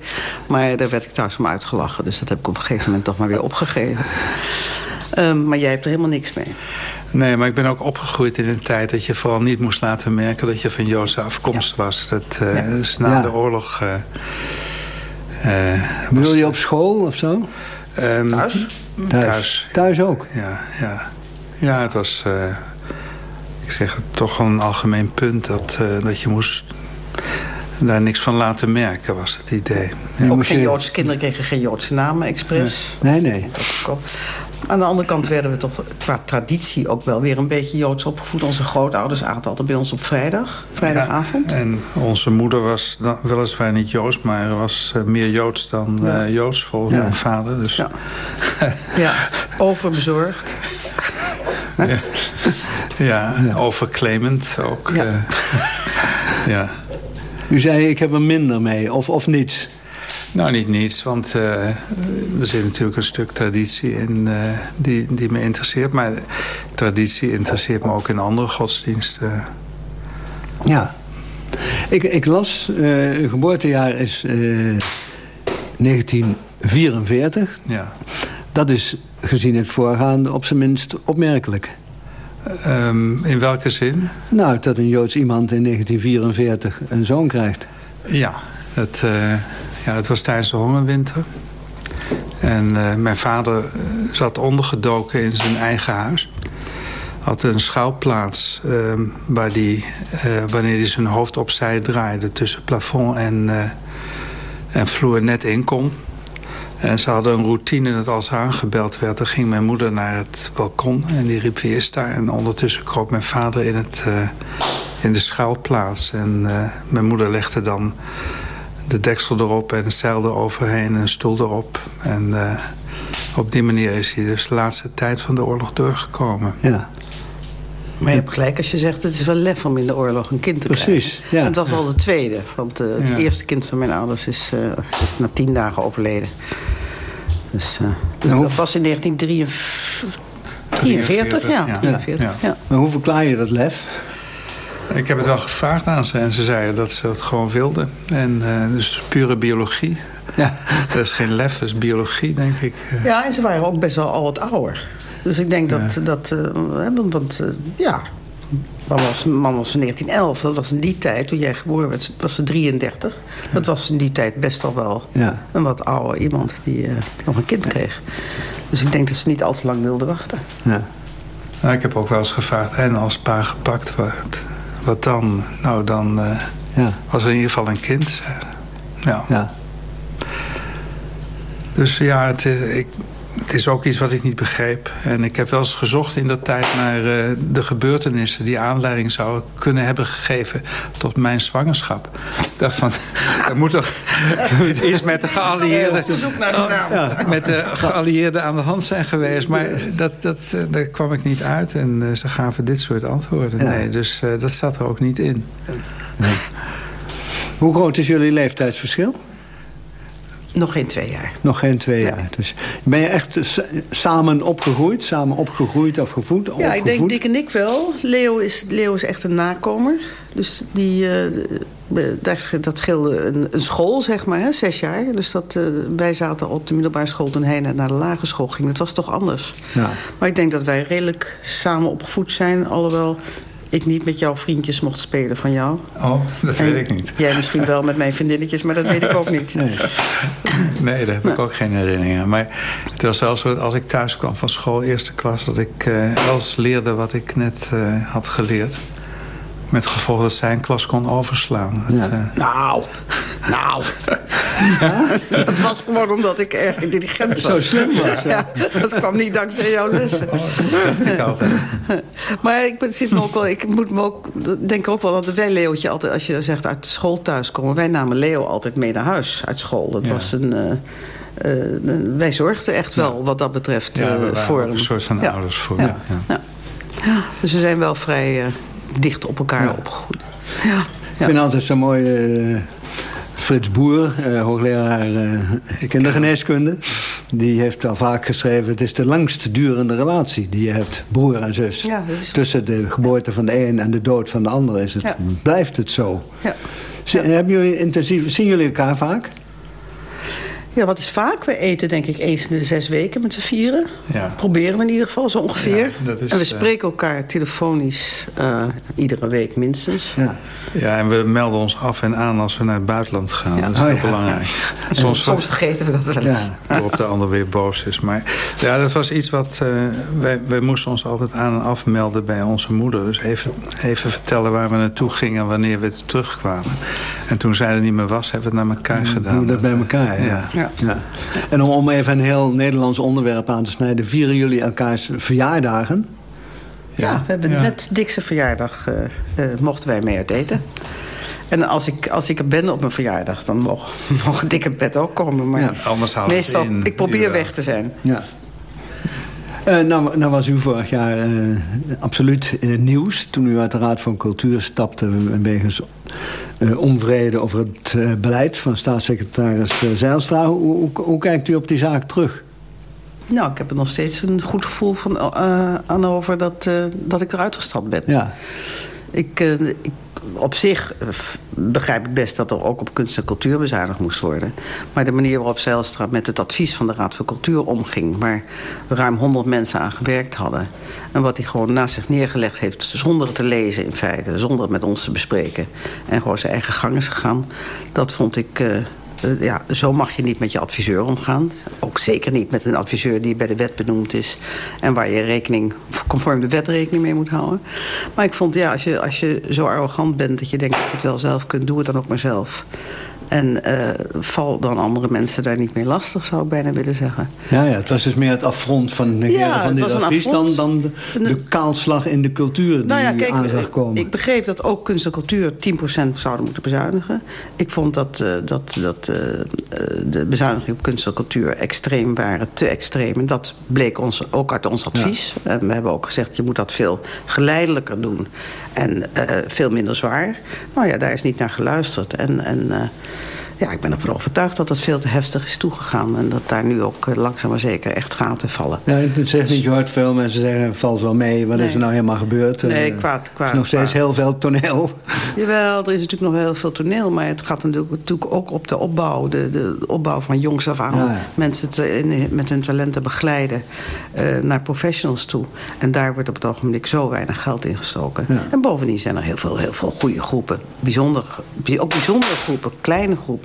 Maar daar werd ik thuis om uitgelachen. Dus dat heb ik op een gegeven moment toch maar weer opgegeven. Um, maar jij hebt er helemaal niks mee. Nee, maar ik ben ook opgegroeid in een tijd dat je vooral niet moest laten merken dat je van Joodse afkomst ja. was. Dat uh, ja. is na ja. de oorlog. Uh, uh, Bedoel je op school of zo? Um, thuis? thuis? Thuis. Thuis ook? Ja, ja. ja het was, uh, ik zeg het, toch een algemeen punt dat, uh, dat je moest daar niks van laten merken, was het idee. Ja, ook geen Joodse kinderen kregen geen Joodse namen, expres. Nee, nee. Aan de andere kant werden we toch qua traditie ook wel weer een beetje Joods opgevoed. Onze grootouders aten altijd bij ons op vrijdag, vrijdagavond. Ja, en onze moeder was dan, weliswaar niet Joods, maar was uh, meer Joods dan ja. uh, Joods volgens ja. mijn vader. Dus. Ja. ja, overbezorgd. ja. ja, overclaimend ook. Ja. Uh, ja. U zei, ik heb er minder mee, of, of niets? Nou, niet niets, want uh, er zit natuurlijk een stuk traditie in uh, die, die me interesseert. Maar traditie interesseert me ook in andere godsdiensten. Ja. Ik, ik las, uh, uw geboortejaar is 1944. Ja. Dat is gezien het voorgaande op zijn minst opmerkelijk. Um, in welke zin? Nou, dat een Joods iemand in 1944 een zoon krijgt. Ja, het, ja, het was tijdens de hongerwinter. En uh, mijn vader zat ondergedoken in zijn eigen huis. Had een schuilplaats uh, waar die, wanneer hij zijn hoofd opzij draaide... tussen plafond en, en vloer net in kon. En ze hadden een routine dat als er aangebeld werd... dan ging mijn moeder naar het balkon en die riep wie is daar. En ondertussen kroop mijn vader in, het, in de schuilplaats. En mijn moeder legde dan de deksel erop en een zeil eroverheen en een stoel erop. En uh, op die manier is hij dus de laatste tijd van de oorlog doorgekomen. Ja. Maar je hebt gelijk als je zegt, het is wel lef om in de oorlog een kind te Precies, krijgen. ja. En het was al de tweede. Want uh, het Ja. eerste kind van mijn ouders is, uh, is na tien dagen overleden. Dus, uh, dus hoe- dat was in 1943. ja. ja. 43, Ja. ja. Maar hoe verklaar je dat lef? Ik heb het wel gevraagd aan ze en ze zeiden dat ze het gewoon wilden. En uh, dus pure biologie. Ja. Dat is geen lef, dat is biologie, denk ik. Ja, en ze waren ook best wel al wat ouder. Dus ik denk dat... dat eh, want eh, ja, man was, man was in 1911. Dat was in die tijd, toen jij geboren werd, was ze 33. Dat was in die tijd best al wel Ja. een wat ouder iemand die eh, nog een kind kreeg. Dus ik denk dat ze niet al te lang wilden wachten. Ja. nou, ik heb ook wel eens gevraagd, en als pa gepakt wordt, wat dan? Nou, dan uh, Ja. was er in ieder geval een kind. Ja. Ja. Dus ja, het, is- ik, het is ook iets wat ik niet begreep. En ik heb wel eens gezocht in dat tijd naar uh, de gebeurtenissen... die aanleiding zouden kunnen hebben gegeven tot mijn zwangerschap. Ik dacht van, er moet toch iets met de geallieerden... Oh, met de geallieerden aan de hand zijn geweest. Maar dat, dat, uh, daar kwam ik niet uit. En uh, ze gaven dit soort antwoorden. Nee, dus dat zat er ook niet in. Nee. Hoe groot is jullie leeftijdsverschil? Nog geen twee jaar. Nog geen twee jaar. Dus ben je echt samen opgegroeid? Samen opgegroeid of gevoed? Ja, ik denk Dick en ik wel. Leo is, Leo is echt een nakomer. Dus die, uh, dat scheelde een, een, school, zeg maar, hè, zes jaar. Dus dat, uh, wij zaten op de middelbare school toen hij naar de lagere school ging. Dat was toch anders. Ja. Maar ik denk dat wij redelijk samen opgevoed zijn. Alhoewel ik niet met jouw vriendjes mocht spelen van jou. Oh, dat weet ik niet. Jij misschien wel met mijn vriendinnetjes, maar dat weet ik ook niet. Nee, nee daar heb ik ook geen herinneringen. Maar het was wel zo dat als ik thuis kwam van school, eerste klas... dat ik uh, alles leerde wat ik net uh, had geleerd. Met gevolg dat zij een klas kon overslaan. Ja. uh... Nou, nou. dat was gewoon omdat ik erg intelligent was. Zo slim was, ja. ja. dat kwam niet dankzij jouw lessen. Oh, dat dacht ik altijd. maar ik, zit me ook wel, ik moet me ook, denk ook wel dat wij Leootje altijd... als je zegt uit school thuiskomen... wij namen Leo altijd mee naar huis uit school. Dat ja. was een... Uh, uh, wij zorgden echt wel wat dat betreft ja, uh, voor hem. een soort van ja. ouders voor ja. Ja. ja. Dus we zijn wel vrij dicht op elkaar opgegroeid. Ja. Ik vind altijd zo mooi... Uh, Frits Boer, uh, hoogleraar uh, kindergeneeskunde... die heeft al vaak geschreven... het is de langst durende relatie die je hebt, broer en zus. Ja, is... Tussen de geboorte van de een en de dood van de ander is het, ja. blijft het zo. Ja. Hebben jullie intensief, zien jullie elkaar vaak? Ja, wat is vaak? We eten denk ik eens in de zes weken met z'n vieren. Ja. Proberen we in ieder geval zo ongeveer. Ja, dat is, en we spreken elkaar telefonisch uh, iedere week minstens. Ja. ja, en we melden ons af en aan als we naar het buitenland gaan. Ja. Dat is oh, heel belangrijk. Soms, soms vergeten we dat wel eens. Waarop de ander weer boos is. Maar ja, dat was iets wat... Uh, wij, wij moesten ons altijd aan en afmelden bij onze moeder. Dus even, even vertellen waar we naartoe gingen en wanneer we terugkwamen. En toen zij er niet meer was, hebben we het naar elkaar gedaan. Doen dat bij elkaar, ja. Ja. En om, om even een heel Nederlands onderwerp aan te snijden... vieren jullie elkaars verjaardagen? Ja, ja we hebben ja. net Dikse verjaardag... Uh, uh, mochten wij mee uit eten. En als ik, als ik er ben op mijn verjaardag... dan mogen, mogen Dick en Pet ook komen. Maar ja, anders houden meestal, het in. ik probeer weg te zijn. Ja. Uh, nou, nou, was u vorig jaar uh, absoluut in het nieuws... toen u uit de Raad van Cultuur stapte... wegens onvrede over het beleid van staatssecretaris Zijlstra. Hoe, hoe, hoe, kijkt u op die zaak terug? Nou, ik heb er nog steeds een goed gevoel van, aan over dat, dat ik eruit gestapt ben. Ja. Ik, ik op zich begrijp ik best dat er ook op kunst en cultuur bezuinigd moest worden. Maar de manier waarop Zijlstra met het advies van de Raad voor Cultuur omging... waar ruim 100 mensen aan gewerkt hadden... en wat hij gewoon naast zich neergelegd heeft zonder het te lezen in feite... zonder het met ons te bespreken en gewoon zijn eigen gang is gegaan... dat vond ik... Uh, ja, zo mag je niet met je adviseur omgaan. Ook zeker niet met een adviseur die bij de wet benoemd is... en waar je rekening, conform de wet rekening mee moet houden. Maar ik vond, ja, als je, als je zo arrogant bent dat je denkt dat je het wel zelf kunt... doe het dan ook maar zelf. En uh, val dan andere mensen daar niet mee lastig, zou ik bijna willen zeggen. Ja, ja het was dus meer het affront van ja, van dit advies... dan, dan de, de, kaalslag in de cultuur die nou ja, kijk, aan zag komen. Ik begreep dat ook kunst en cultuur 10% zouden moeten bezuinigen. Ik vond dat, uh, dat, dat uh, de bezuinigingen op kunst en cultuur extreem waren, te extreem. En dat bleek ons ook uit ons advies. Ja. En we hebben ook gezegd, je moet dat veel geleidelijker doen. En veel minder zwaar. Nou ja, daar is niet naar geluisterd. En... en ja, ik ben ervan overtuigd dat dat veel te heftig is toegegaan. En dat daar nu ook langzaam maar zeker echt gaten vallen. Ja, het zegt niet, je hoort veel mensen zeggen, valt wel mee. Wat nee. is er nou helemaal gebeurd? Nee, kwaad, kwaad. Er is nog steeds kwaad. heel veel toneel. Jawel, er is natuurlijk nog heel veel toneel. Maar het gaat natuurlijk ook op de opbouw. De, de opbouw van jongs af aan. Ja. Mensen te, in, met hun talenten begeleiden. Uh, naar professionals toe. En daar wordt op het ogenblik zo weinig geld in gestoken. Ja. En bovendien zijn er heel veel, heel veel goede groepen. Bijzonder, ook bijzondere groepen, kleine groepen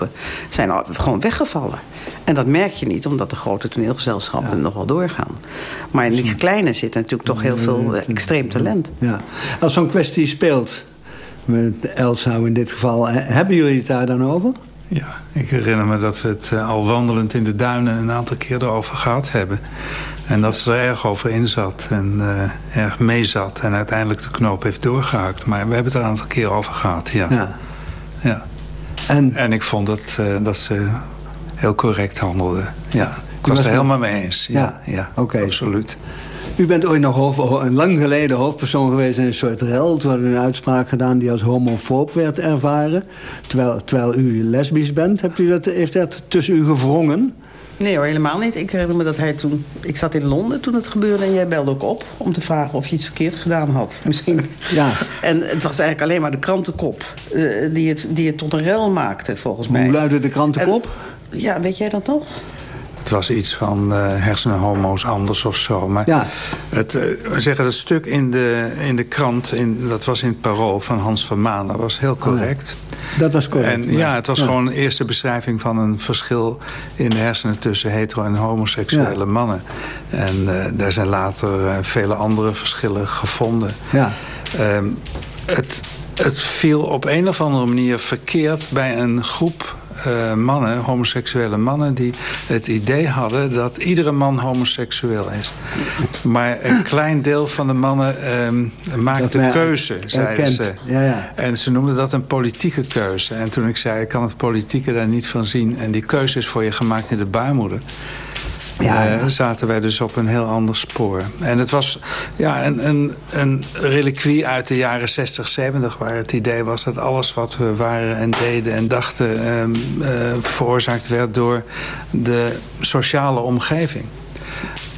zijn gewoon weggevallen. En dat merk je niet, omdat de grote toneelgezelschappen ja. nog wel doorgaan. Maar in die kleine zit natuurlijk toch heel veel extreem talent. Ja. Als zo'n kwestie speelt, met Elsau in dit geval... hebben jullie het daar dan over? Ja, ik herinner me dat we het uh, al wandelend in de duinen... een aantal keer erover gehad hebben. En dat ze er erg over in zat en uh, erg mee zat. En uiteindelijk de knoop heeft doorgehakt. Maar we hebben het er een aantal keer over gehad, ja. ja. ja. En, en ik vond dat, uh, dat ze heel correct handelde. Ja, ik was, er helemaal mee eens. Ja, ja, ja oké. absoluut. U bent ooit nog hoofd, een lang geleden hoofdpersoon geweest in een soort rel. Toen een uitspraak gedaan die als homofoob werd ervaren. Terwijl, terwijl u lesbisch bent. Hebt u dat, heeft dat tussen u gewrongen? Nee hoor, helemaal niet. Ik herinner me dat hij toen... Ik zat in Londen toen het gebeurde en jij belde ook op... om te vragen of je iets verkeerd gedaan had. Misschien. Ja. En het was eigenlijk alleen maar de krantenkop... Uh, die, het, die het tot een rel maakte, volgens mij. Hoe luidde de krantenkop? En, ja, weet jij dat toch? Het was iets van uh, hersenenhomo's anders of zo. Maar ja. het, uh, we zeggen, het stuk in de, in de krant, in, dat was in het parool van Hans van Maan... dat was heel correct. Oh, dat was correct. En, ja, het was ja. gewoon een eerste beschrijving van een verschil... in de hersenen tussen hetero- en homoseksuele mannen. En uh, daar zijn later vele andere verschillen gevonden. Ja. Um, het, het viel op een of andere manier verkeerd bij een groep uh, mannen, homoseksuele mannen... die het idee hadden dat iedere man homoseksueel is. Maar een klein deel van de mannen uh, maakt de keuze, zeiden ze. Ja, ja. En ze noemden dat een politieke keuze. En toen ik zei, ik kan het politieke daar niet van zien... en die keuze is voor je gemaakt in de baarmoeder... Ja, uh, zaten wij dus op een heel ander spoor. En het was ja, een, een, een reliquie uit de jaren 60, 70... waar het idee was dat alles wat we waren en deden en dachten... Uh, uh, veroorzaakt werd door de sociale omgeving.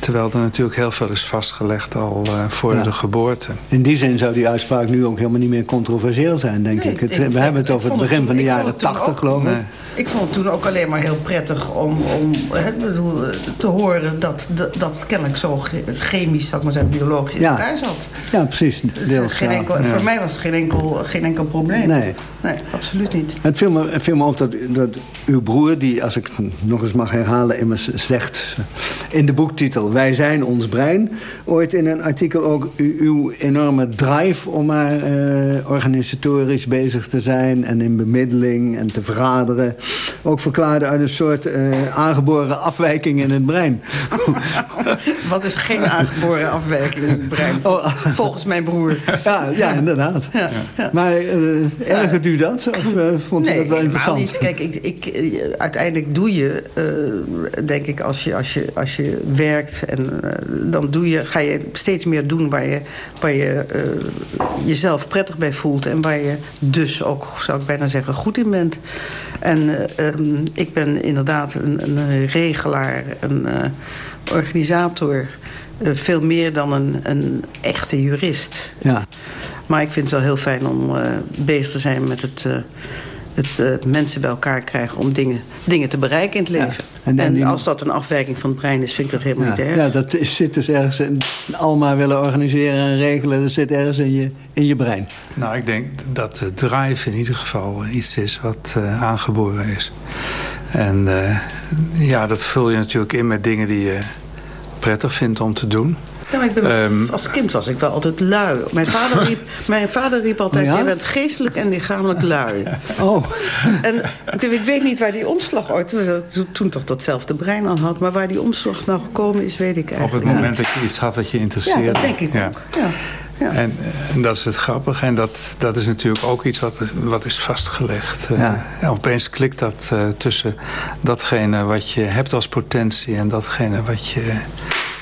Terwijl er natuurlijk heel veel is vastgelegd al uh, voor ja. de geboorte. In die zin zou die uitspraak nu ook helemaal niet meer controversieel zijn, denk nee, ik. Het, ik. We hebben het over het begin van de jaren 80, geloof ik. Nee. Ik vond het toen ook alleen maar heel prettig om, om bedoel, te horen... dat dat, dat kennelijk zo chemisch, zou ik maar zeggen, biologisch in ja. elkaar zat. Ja, precies. Dus geen enkel, ja. Voor mij was het geen enkel, geen enkel probleem. Nee. Nee, absoluut niet. Het viel me, het viel me op dat, dat uw broer, die, als ik nog eens mag herhalen... immers zegt in de boektitel... Wij zijn ons brein... ooit in een artikel ook uw enorme drive... om maar uh, organisatorisch bezig te zijn... en in bemiddeling en te vergaderen... ook verklaarde uit een soort uh, aangeboren afwijking in het brein. Wat is geen aangeboren afwijking in het brein? Oh. Volgens mijn broer. Ja, ja inderdaad. Ja, ja. Maar uh, ergert u dat? Of vond nee, u dat wel interessant? Niet. Kijk, ik, ik, uiteindelijk doe je, denk ik, als je, als je, als je werkt... en dan doe je, ga je steeds meer doen waar je, waar je jezelf prettig bij voelt... en waar je dus ook, zou ik bijna zeggen, goed in bent. En um, ik ben inderdaad een, een regelaar, een organisator... veel meer dan een, een echte jurist. Ja. Maar ik vind het wel heel fijn om bezig te zijn met het, het uh, mensen bij elkaar krijgen... om dingen, dingen te bereiken in het leven. Ja. En, en als dat een afwijking van het brein is, vind ik dat helemaal ja. niet erg. Ja, dat is, zit dus ergens in allemaal willen organiseren en regelen. Dat zit ergens in je, in je brein. Nou, ik denk dat de drive in ieder geval iets is wat aangeboren is. En ja, dat vul je natuurlijk in met dingen die je prettig vindt om te doen. Ja, maar ik ben, um, als kind was ik wel altijd lui. Mijn vader riep, mijn vader riep altijd, ja? je bent geestelijk en lichamelijk lui. Oh. En ik, ik weet niet waar die omslag ooit, toen, toen toch datzelfde brein aan had... maar waar die omslag nou gekomen is, weet ik eigenlijk Op het moment dat je iets had dat je interesseerde. Ja, dat denk ik ja. ook. Ja. Ja. En, en, dat is het grappige. En dat, dat is natuurlijk ook iets wat, wat is vastgelegd. Ja. Uh, opeens klikt dat uh, tussen datgene wat je hebt als potentie... en datgene wat je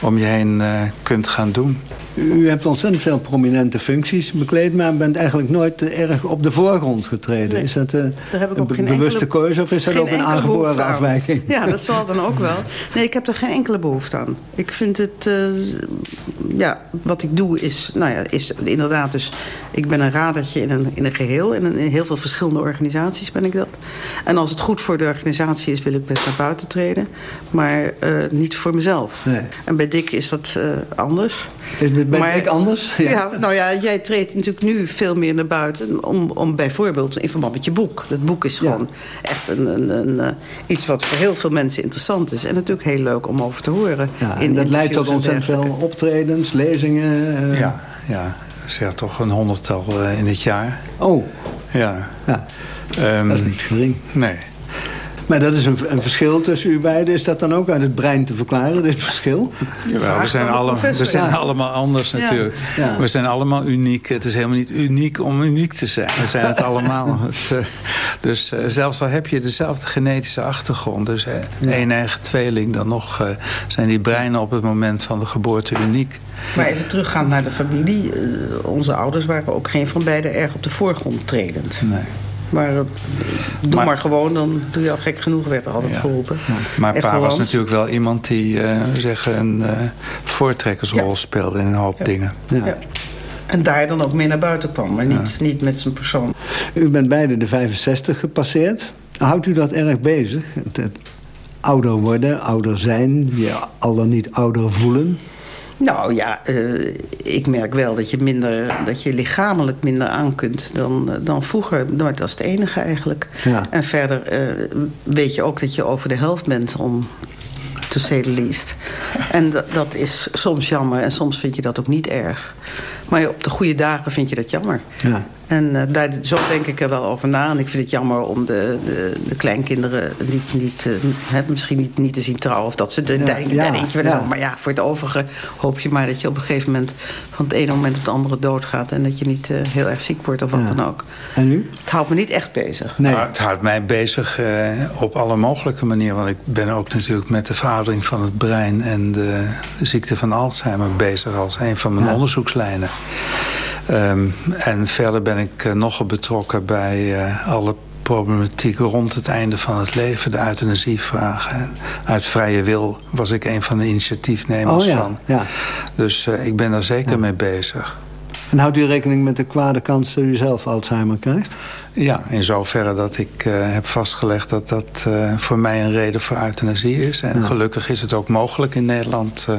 om je heen uh, kunt gaan doen. U hebt ontzettend veel prominente functies bekleed... maar bent eigenlijk nooit erg op de voorgrond getreden. Nee, is dat ook een geen bewuste enkele, keuze of is dat ook een aangeboren afwijking? Ja, dat zal dan ook wel. Nee, ik heb er geen enkele behoefte aan. Ik vind het... Uh, ja, wat ik doe is... Nou ja, is inderdaad dus... Ik ben een radertje in een, in een geheel. In, een, in heel veel verschillende organisaties ben ik dat. En als het goed voor de organisatie is... wil ik best naar buiten treden. Maar uh, niet voor mezelf. Nee. En bij Dick is dat uh, anders. Is bij Dick anders? Ja. ja. nou ja, jij treedt natuurlijk nu veel meer naar buiten... om, om bijvoorbeeld in verband met je boek. Dat boek is gewoon ja. echt een, een, een, uh, iets wat voor heel veel mensen interessant is. En natuurlijk heel leuk om over te horen. Ja, in dat leidt tot ontzettend veel optredens, lezingen. Uh... Ja, ja, zeg toch een honderdtal uh, in het jaar. Oh. Ja. ja. Um, dat is niet gering. Nee. Maar dat is een, een, verschil tussen u beiden. Is dat dan ook uit het brein te verklaren, dit verschil? Ja, we, zijn alle, we zijn allemaal anders natuurlijk. Ja. We zijn allemaal uniek. Het is helemaal niet uniek om uniek te zijn. We zijn het allemaal. Dus, uh, dus uh, zelfs al heb je dezelfde genetische achtergrond... dus uh, één eigen tweeling... dan nog zijn die breinen op het moment van de geboorte uniek. Maar even teruggaand naar de familie. onze ouders waren ook geen van beiden erg op de voorgrond tredend. Nee. Maar doe maar, maar, gewoon, dan doe je al gek genoeg, werd er altijd ja. geroepen. Ja. Maar Echt pa was natuurlijk wel iemand die uh, zeggen, een uh, voortrekkersrol ja. speelde in een hoop dingen. En daar dan ook mee naar buiten kwam, maar niet, niet met zijn persoon. U bent beide de 65 gepasseerd. Houdt u dat erg bezig? Het, het ouder worden, ouder zijn, je al dan niet ouder voelen? Nou ja, uh, ik merk wel dat je, minder, dat je lichamelijk minder aan kunt dan, uh, dan vroeger. Maar dat is het enige eigenlijk. Ja. En verder uh, weet je ook dat je over de helft bent om te say the least. En dat is soms jammer en soms vind je dat ook niet erg. Maar op de goede dagen vind je dat jammer. Ja. En uh, daar, zo denk ik er wel over na. En ik vind het jammer om de, de, de kleinkinderen niet, niet, uh, hè, misschien niet, niet te zien trouwen. Of dat ze de, ja, daar, ja, denk je ja. Maar ja, voor het overige hoop je maar dat je op een gegeven moment... van het ene moment op het andere doodgaat. En dat je niet uh, heel erg ziek wordt of wat dan ook. En u? Het houdt me niet echt bezig. Nee. Nou, het houdt mij bezig op alle mogelijke manieren. Want ik ben ook natuurlijk met de veroudering van het brein... en de ziekte van Alzheimer bezig als een van mijn onderzoekslijnen. Um, en verder ben ik uh, nogal betrokken bij uh, alle problematiek rond het einde van het leven, de euthanasievraag. En uit vrije wil was ik een van de initiatiefnemers oh, ja. van. Ja. Dus uh, ik ben daar zeker ja. mee bezig. En houdt u rekening met de kwade kans dat u zelf Alzheimer krijgt? Ja, in zoverre dat ik uh, heb vastgelegd dat dat uh, voor mij een reden voor euthanasie is. En ja. gelukkig is het ook mogelijk in Nederland... Uh,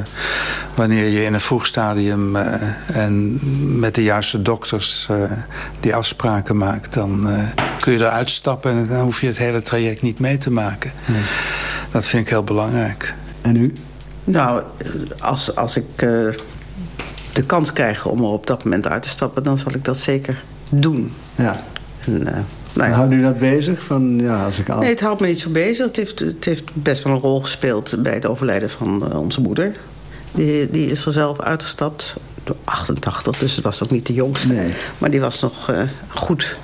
wanneer je in een vroeg stadium en met de juiste dokters die afspraken maakt... dan kun je eruit stappen en dan hoef je het hele traject niet mee te maken. Nee. Dat vind ik heel belangrijk. En u? Nou, als, als ik de kans krijgen om er op dat moment uit te stappen... dan zal ik dat zeker doen. Ja. En, uh, nou ja. Houdt u dat bezig? Van, ja, als ik al... Nee, het houdt me niet zo bezig. Het heeft, het heeft best wel een rol gespeeld bij het overlijden van uh, onze moeder. Die, die is er zelf uitgestapt. 88, dus het was ook niet de jongste. Nee. Maar die was nog uh, goed,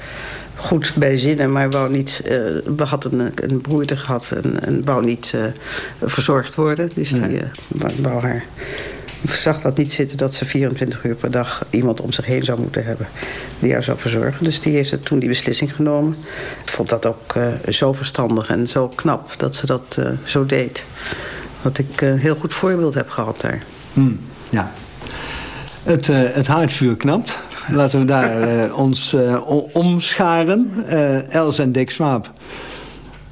goed bij zinnen, maar wou niet... we hadden een, een broerte gehad en, en wou niet verzorgd worden. Dus nee. die wou haar zag dat niet zitten dat ze 24 uur per dag iemand om zich heen zou moeten hebben die haar zou verzorgen. Dus die heeft toen die beslissing genomen. Ik vond dat ook uh, zo verstandig en zo knap dat ze dat uh, zo deed. Dat ik een uh, heel goed voorbeeld heb gehad daar. Hmm, ja. Het, het haardvuur knapt. Laten we daar ons omscharen. Els en Dick Swaap,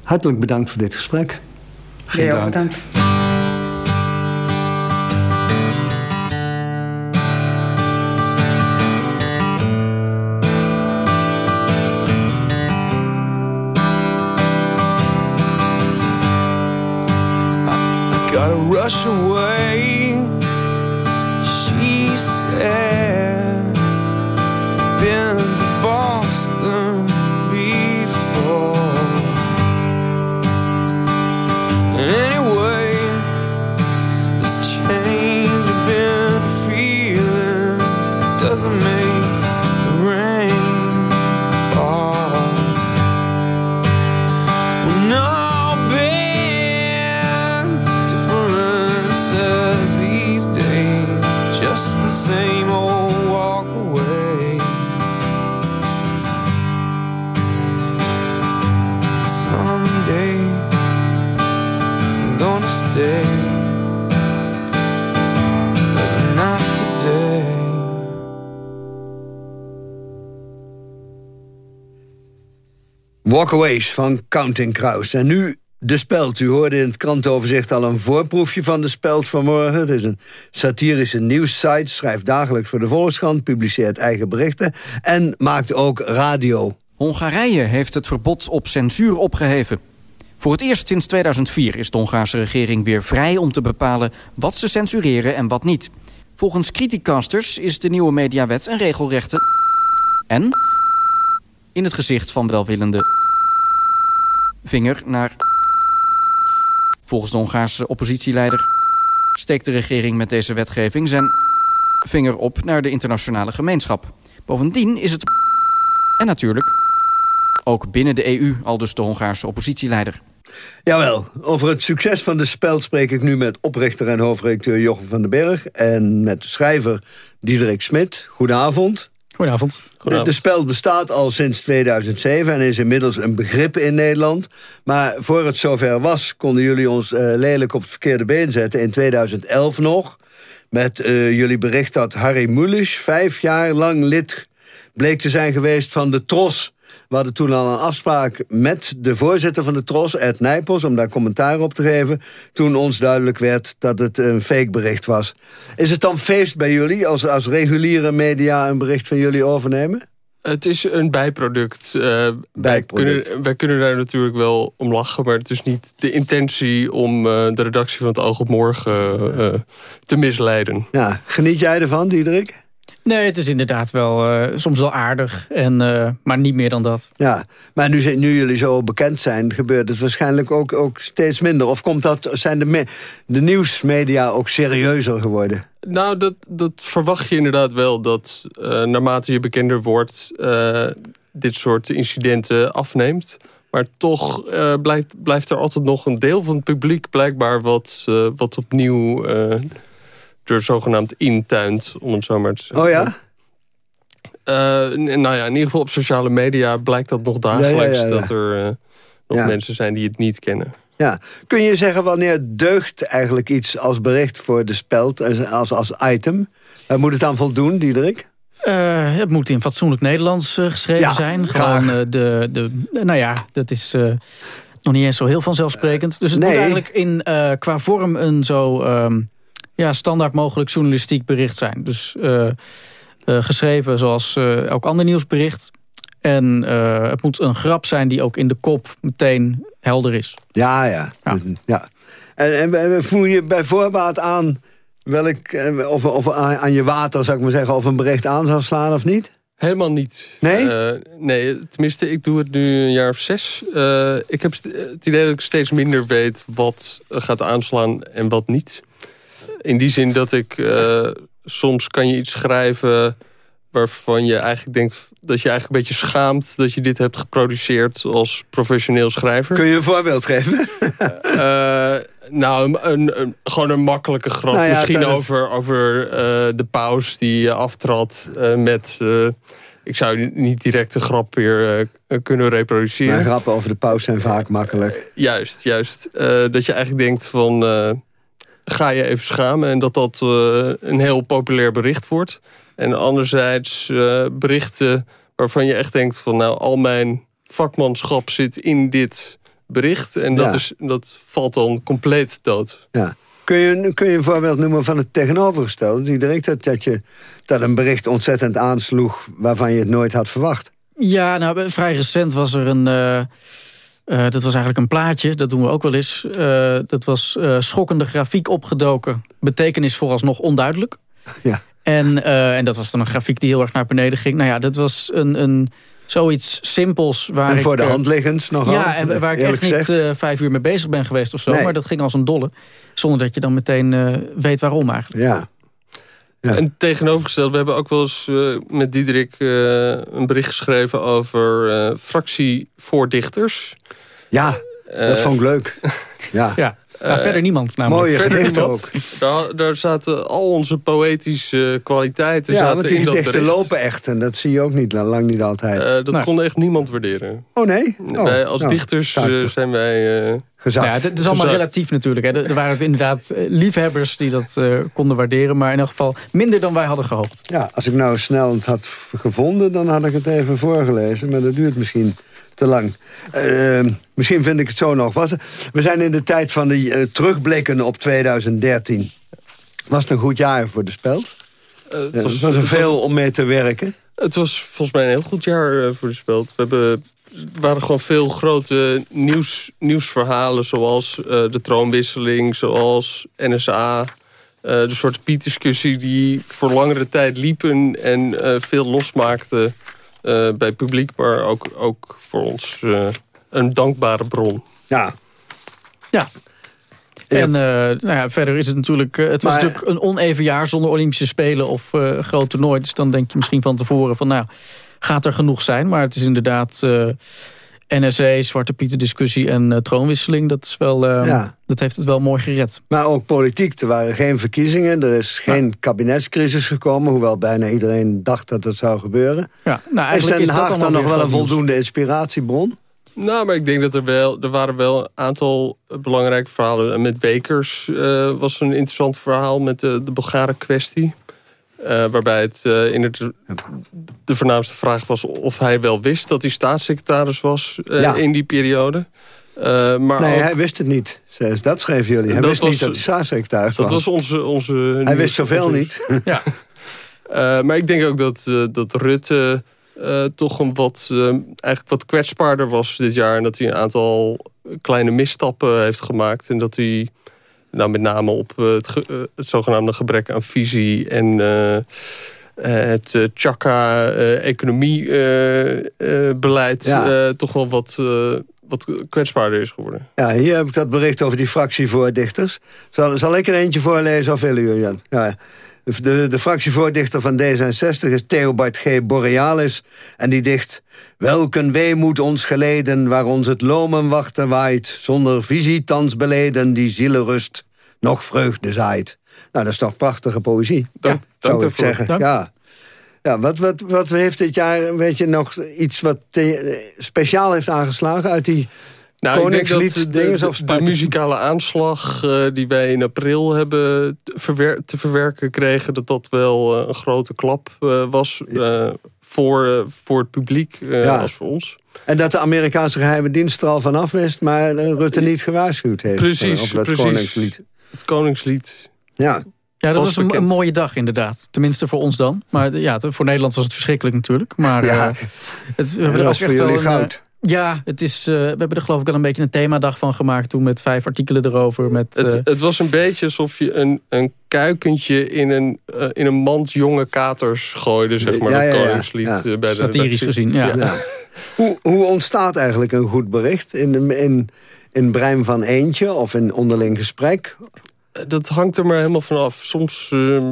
hartelijk bedankt voor dit gesprek. Geen dank. Bedankt. Rush away. Walkaways van Counting Crows. En nu de Speld. U hoorde in het krantoverzicht al een voorproefje van De Speld vanmorgen. Het is een satirische nieuwssite, schrijft dagelijks voor de Volkskrant... publiceert eigen berichten en maakt ook radio. Hongarije heeft het verbod op censuur opgeheven. Voor het eerst sinds 2004 is de Hongaarse regering weer vrij om te bepalen... wat ze censureren en wat niet. Volgens criticasters is de nieuwe mediawet een regelrechte... en in het gezicht van welwillende vinger naar Volgens de Hongaarse oppositieleider steekt de regering met deze wetgeving zijn vinger op naar de internationale gemeenschap. Bovendien is het en natuurlijk ook binnen de EU, al dus de Hongaarse oppositieleider. Jawel, over het succes van de speld spreek ik nu met oprichter en hoofdredacteur Jochem van den Berg... en met schrijver Diederik Smit. Goedenavond. Goedenavond. De speld bestaat al sinds 2007 en is inmiddels een begrip in Nederland. Maar voor het zover was, konden jullie ons uh, lelijk op het verkeerde been zetten... in 2011 nog, met uh, jullie bericht dat Harry Mulisch... vijf jaar lang lid bleek te zijn geweest van de TROS... We hadden toen al een afspraak met de voorzitter van de TROS, Ed Nijpels... om daar commentaar op te geven, toen ons duidelijk werd dat het een fake bericht was. Is het dan feest bij jullie, als, als reguliere media een bericht van jullie overnemen? Het is een bijproduct. Uh, Wij, kunnen, wij kunnen daar natuurlijk wel om lachen... maar het is niet de intentie om uh, de redactie van het Oog op Morgen uh, te misleiden. Ja, geniet jij ervan, Diederik? Nee, het is inderdaad wel uh, soms wel aardig, en, uh, maar niet meer dan dat. Ja, maar nu, nu jullie zo bekend zijn, gebeurt het waarschijnlijk ook, ook steeds minder. Of komt dat, zijn de, me, de nieuwsmedia ook serieuzer geworden? Nou, dat, dat verwacht je inderdaad wel. Dat uh, naarmate je bekender wordt, dit soort incidenten afneemt. Maar toch blijft, blijft er altijd nog een deel van het publiek blijkbaar wat, wat opnieuw er zogenaamd intuint, om het zo maar te zeggen. Oh ja? Uh, nou ja, in ieder geval op sociale media blijkt dat nog dagelijks... Ja, ja, ja, dat er uh, nog mensen zijn die het niet kennen. Ja. Kun je zeggen wanneer deugt eigenlijk iets als bericht voor de speld, als, als item? Waar moet het aan voldoen, Diederik? Uh, het moet in fatsoenlijk Nederlands geschreven zijn. Gewoon de, de, nou ja, dat is nog niet eens zo heel vanzelfzelfsprekend. Dus het nee. moet eigenlijk in, qua vorm een zo... Ehm, ja, standaard mogelijk journalistiek bericht zijn. Dus uh, uh, geschreven zoals uh, elk ander nieuwsbericht. En het moet een grap zijn die ook in de kop meteen helder is. Ja, ja. ja. ja. En, en voel je bij voorbaat aan welk, of, of aan je water, zou ik maar zeggen, of een bericht aan zou slaan of niet? Helemaal niet. Nee? Uh, nee, tenminste, ik doe het nu een jaar of zes. Uh, ik heb het idee dat ik steeds minder weet wat gaat aanslaan en wat niet. In die zin dat ik... Uh, soms kan je iets schrijven waarvan je eigenlijk denkt... dat je eigenlijk een beetje schaamt dat je dit hebt geproduceerd als professioneel schrijver. Kun je een voorbeeld geven? uh, nou, een, een, gewoon een makkelijke grap. Nou ja, Misschien over, over uh, de paus die aftrad met... ik zou niet direct een grap weer kunnen reproduceren. Maar grappen over de paus zijn vaak makkelijk. juist, juist. dat je eigenlijk denkt van ga je even schamen. En dat dat uh, een heel populair bericht wordt. En anderzijds uh, berichten waarvan je echt denkt van... nou, al mijn vakmanschap zit in dit bericht. En dat, is, dat valt dan compleet dood. Ja. Kun je, kun je een voorbeeld noemen van het tegenovergestelde? Die direct dat, dat, je, dat een bericht ontzettend aansloeg... waarvan je het nooit had verwacht? Ja, nou, vrij recent was er een... Uh uh, dat was eigenlijk een plaatje, dat doen we ook wel eens. Uh, dat was uh, schokkende grafiek opgedoken. Betekenis vooralsnog onduidelijk. Ja. En, en dat was dan een grafiek die heel erg naar beneden ging. Nou ja, dat was een, een, zoiets simpels. Waar en voor ik, de hand liggend nogal. Ja, en waar ik echt niet vijf uur mee bezig ben geweest of zo. Nee. Maar dat ging als een dolle. Zonder dat je dan meteen weet waarom eigenlijk. Ja. Ja. En tegenovergesteld, we hebben ook wel eens uh, met Diederik uh, een bericht geschreven over uh, fractievoordichters. Ja, dat vond ik leuk. Ja. ja. Maar verder niemand namelijk. Mooie verder gedichten ook. Daar, daar, zaten al onze poëtische kwaliteiten ja, zaten want die in dat gedichten bericht. lopen echt. En dat zie je ook niet, lang niet altijd. dat nee. kon echt niemand waarderen. Oh nee? Oh, wij, als nou, dichters zijn wij... Nou ja, het is allemaal relatief natuurlijk. Hè. Er waren het inderdaad liefhebbers die dat uh, konden waarderen. Maar in elk geval minder dan wij hadden gehoopt. Ja, als ik nou snel het had gevonden, dan had ik het even voorgelezen. Maar dat duurt misschien te lang. Uh, misschien vind ik het zo nog. Was, we zijn in de tijd van de uh, terugblikken op 2013. Was het een goed jaar voor de Speld? Uh, het was, was er veel om mee te werken. Het was volgens mij een heel goed jaar voor de Speld. We hebben er waren gewoon veel grote nieuws, nieuwsverhalen... zoals de troonwisseling, zoals NSA... De soort Piet-discussie die voor langere tijd liepen... en veel losmaakte bij publiek, maar ook, ook voor ons een dankbare bron. Ja. Ja. En eh, nou ja, verder is het natuurlijk... eh, het was Maar- natuurlijk een oneven jaar zonder Olympische Spelen of eh groot toernooi. Dus dan denk je misschien van tevoren van... nou, gaat er genoeg zijn? Maar het is inderdaad... NSA, Zwarte Pieten discussie en eh, troonwisseling. Dat, is wel, eh, Ja. dat heeft het wel mooi gered. Maar ook politiek. Er waren geen verkiezingen. Er is geen kabinetscrisis gekomen. Hoewel bijna iedereen dacht dat dat zou gebeuren. Ja, nou, is eigenlijk Den is dat Haag dan nog wel een nieuws. voldoende inspiratiebron? Nou, maar ik denk dat er wel... Er waren wel een aantal belangrijke verhalen. En Met Wekers eh, was een interessant verhaal met de, de Bulgaren kwestie. Eh, waarbij het eh, in het, de voornaamste vraag was of hij wel wist dat hij staatssecretaris was eh, Ja. in die periode. Eh, maar nee, ook- hij wist het niet. Dat schreven jullie. Hij Dat wist was- niet dat hij staatssecretaris Dat was. was onze... onze Hij wist zoveel niet. Ja. Eh, maar ik denk ook dat, eh, dat Rutte eh, toch een wat, eh, eigenlijk wat kwetsbaarder was dit jaar. En dat hij een aantal kleine misstappen heeft gemaakt. En dat hij nou, met name op eh, het, ge- eh, het zogenaamde gebrek aan visie... en eh, het Chaka-economiebeleid Ja. toch wel wat, wat kwetsbaarder is geworden. Ja, hier heb ik dat bericht over die fractievoordichters. Zal, zal ik er eentje voorlezen of willen jullie? Ja, de, de fractievoordichter van D66 is Theobald G. Borealis. En die dicht... Welk een weemoed ons geleden, waar ons het lomen wachten waait... zonder visie thans beleden, die zielenrust nog vreugde zaait. Nou, dat is toch prachtige poëzie, Dank, zou ik daarvoor. zeggen. Dank. Ja. Ja, wat, wat, wat heeft dit jaar, weet je nog, iets wat te- speciaal heeft aangeslagen uit die Nou, ik denk Koningslied dat de, muzikale aanslag eh, die wij in april hebben te, verwer- te verwerken kregen... dat dat wel eh, een grote klap eh, was eh, voor, eh, voor het publiek eh, Ja. als voor ons. En dat de Amerikaanse geheime dienst er al vanaf wist... maar eh, Rutte niet gewaarschuwd heeft. Precies, Op dat precies. Koningslied. Het Koningslied. Ja. Ja, dat Was was een, mooie dag inderdaad. Tenminste voor ons dan. Maar ja, voor Nederland was het verschrikkelijk natuurlijk. Maar Ja. eh, het, we En hebben er was ook voor echt wel een, eh, goud. ja, het is, eh, we hebben er geloof ik wel een beetje een themadag van gemaakt toen met vijf artikelen erover. Met, Het, eh, het was een beetje alsof je een, een kuikentje in een, in een mand jonge katers gooide, zeg maar, Ja, dat ja. Koningslied. Ja. bij de Satirisch gezien, ja. Ja. Hoe, hoe ontstaat eigenlijk een goed bericht? In, de- in, in brein van eentje of in onderling gesprek? Dat hangt er maar helemaal vanaf. Soms eh,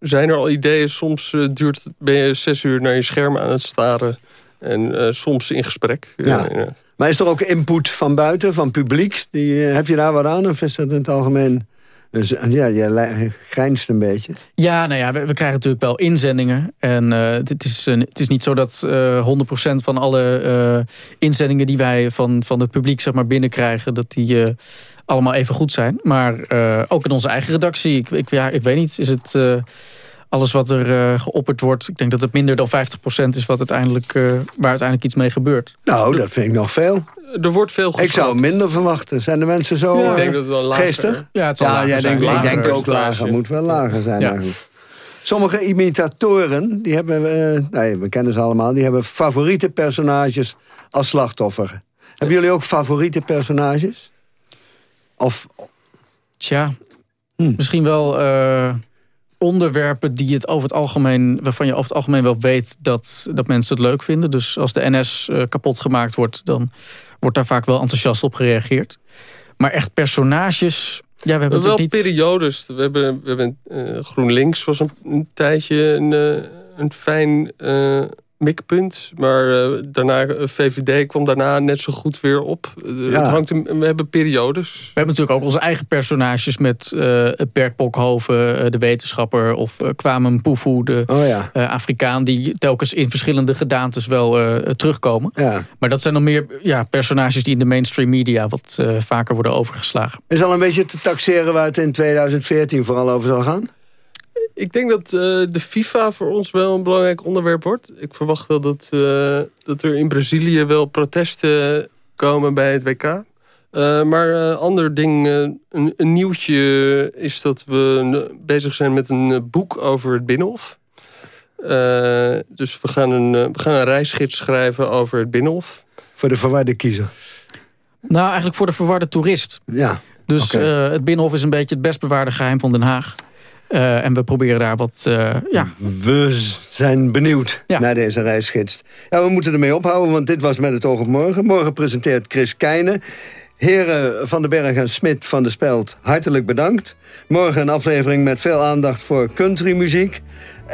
zijn er al ideeën, soms eh, duurt, het- ben je zes uur naar je scherm aan het staren. En eh, soms in gesprek. eh, Ja. Maar is er ook input van buiten, van publiek? Die, eh, heb je daar wat aan of is dat in het algemeen... Dus, ja, je li- grijnst een beetje. Ja, nou ja, we, we krijgen natuurlijk wel inzendingen. En eh, het, is, een- het is niet zo dat eh 100% van alle eh, inzendingen die wij van, van het publiek zeg maar, binnenkrijgen, dat die eh, allemaal even goed zijn. Maar eh, ook in onze eigen redactie, ik, ik, ja, ik weet niet, is het eh, alles wat er eh, geopperd wordt. Ik denk dat het minder dan 50% is wat uiteindelijk, eh, waar uiteindelijk iets mee gebeurt. Nou, dat vind ik nog veel. Er wordt veel Ik zou minder verwachten. Zijn de mensen zo Ja, ik eh, denk dat het wel lager- geestig? Ja, het zal lager jij zijn. denkt- ik denk ook lager. moet wel lager zijn Ja. eigenlijk. Sommige imitatoren, die hebben, eh, nee, we kennen ze allemaal... die hebben favoriete personages als slachtoffer. Hebben jullie ook favoriete personages? Of, Tja, Hmm. misschien wel eh, onderwerpen die het over het algemeen, waarvan je over het algemeen wel weet dat, dat mensen het leuk vinden. Dus als de NS eh, kapot gemaakt wordt, dan wordt daar vaak wel enthousiast op gereageerd. Maar echt personages, ja, we hebben wel niet... periodes. We hebben, we hebben eh, GroenLinks was een, een tijdje een, eh, een fijn eh, mikpunt. Maar eh, daarna, eh, VVD kwam daarna net zo goed weer op. Eh, Ja. het hangt, in- we hebben periodes. We hebben natuurlijk ook onze eigen personages met eh Bert Bokhoven, de wetenschapper... of eh, Kwame Poefu, de oh ja. eh, Afrikaan... die telkens in verschillende gedaantes wel eh, terugkomen. Ja. Maar dat zijn dan meer ja, personages die in de mainstream media... wat eh, vaker worden overgeslagen. is al een beetje te taxeren waar het in 2014 vooral over zal gaan? Ik denk dat eh, de FIFA voor ons wel een belangrijk onderwerp wordt. Ik verwacht wel dat, eh, dat er in Brazilië wel protesten komen bij het WK. Eh, maar eh ander ding, een, een nieuwtje is dat we bezig zijn met een boek over het Binnenhof. Eh, dus we gaan, een, we gaan een reisgids schrijven over het Binnenhof. Voor de verwarde kiezer. Nou, eigenlijk voor de verwarde toerist. Ja. Dus eh, het Binnenhof is een beetje het best bewaarde geheim van Den Haag. Eh, en we proberen daar wat... eh, ja, We zijn benieuwd naar deze reisgids. Ja, we moeten ermee ophouden, want dit was Met het oog op morgen. Morgen presenteert Chris Keijnen. Heren Van den Berg en Smit van de Speld, hartelijk bedankt. Morgen een aflevering met veel aandacht voor countrymuziek.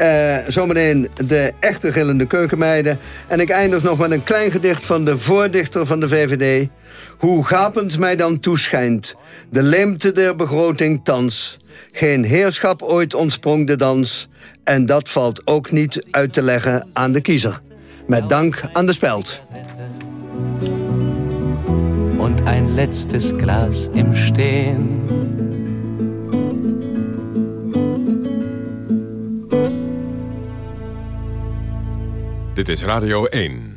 Uh, zometeen de echte gillende keukenmeiden. En ik eindig nog met een klein gedicht van de voordichter van de VVD. Hoe gapend mij dan toeschijnt, de leemte der begroting thans. Geen heerschap ooit ontsprong de dans. En dat valt ook niet uit te leggen aan de kiezer. Met dank aan de speld. Und ein letztes Glas im Stehen. Dit is Radio 1.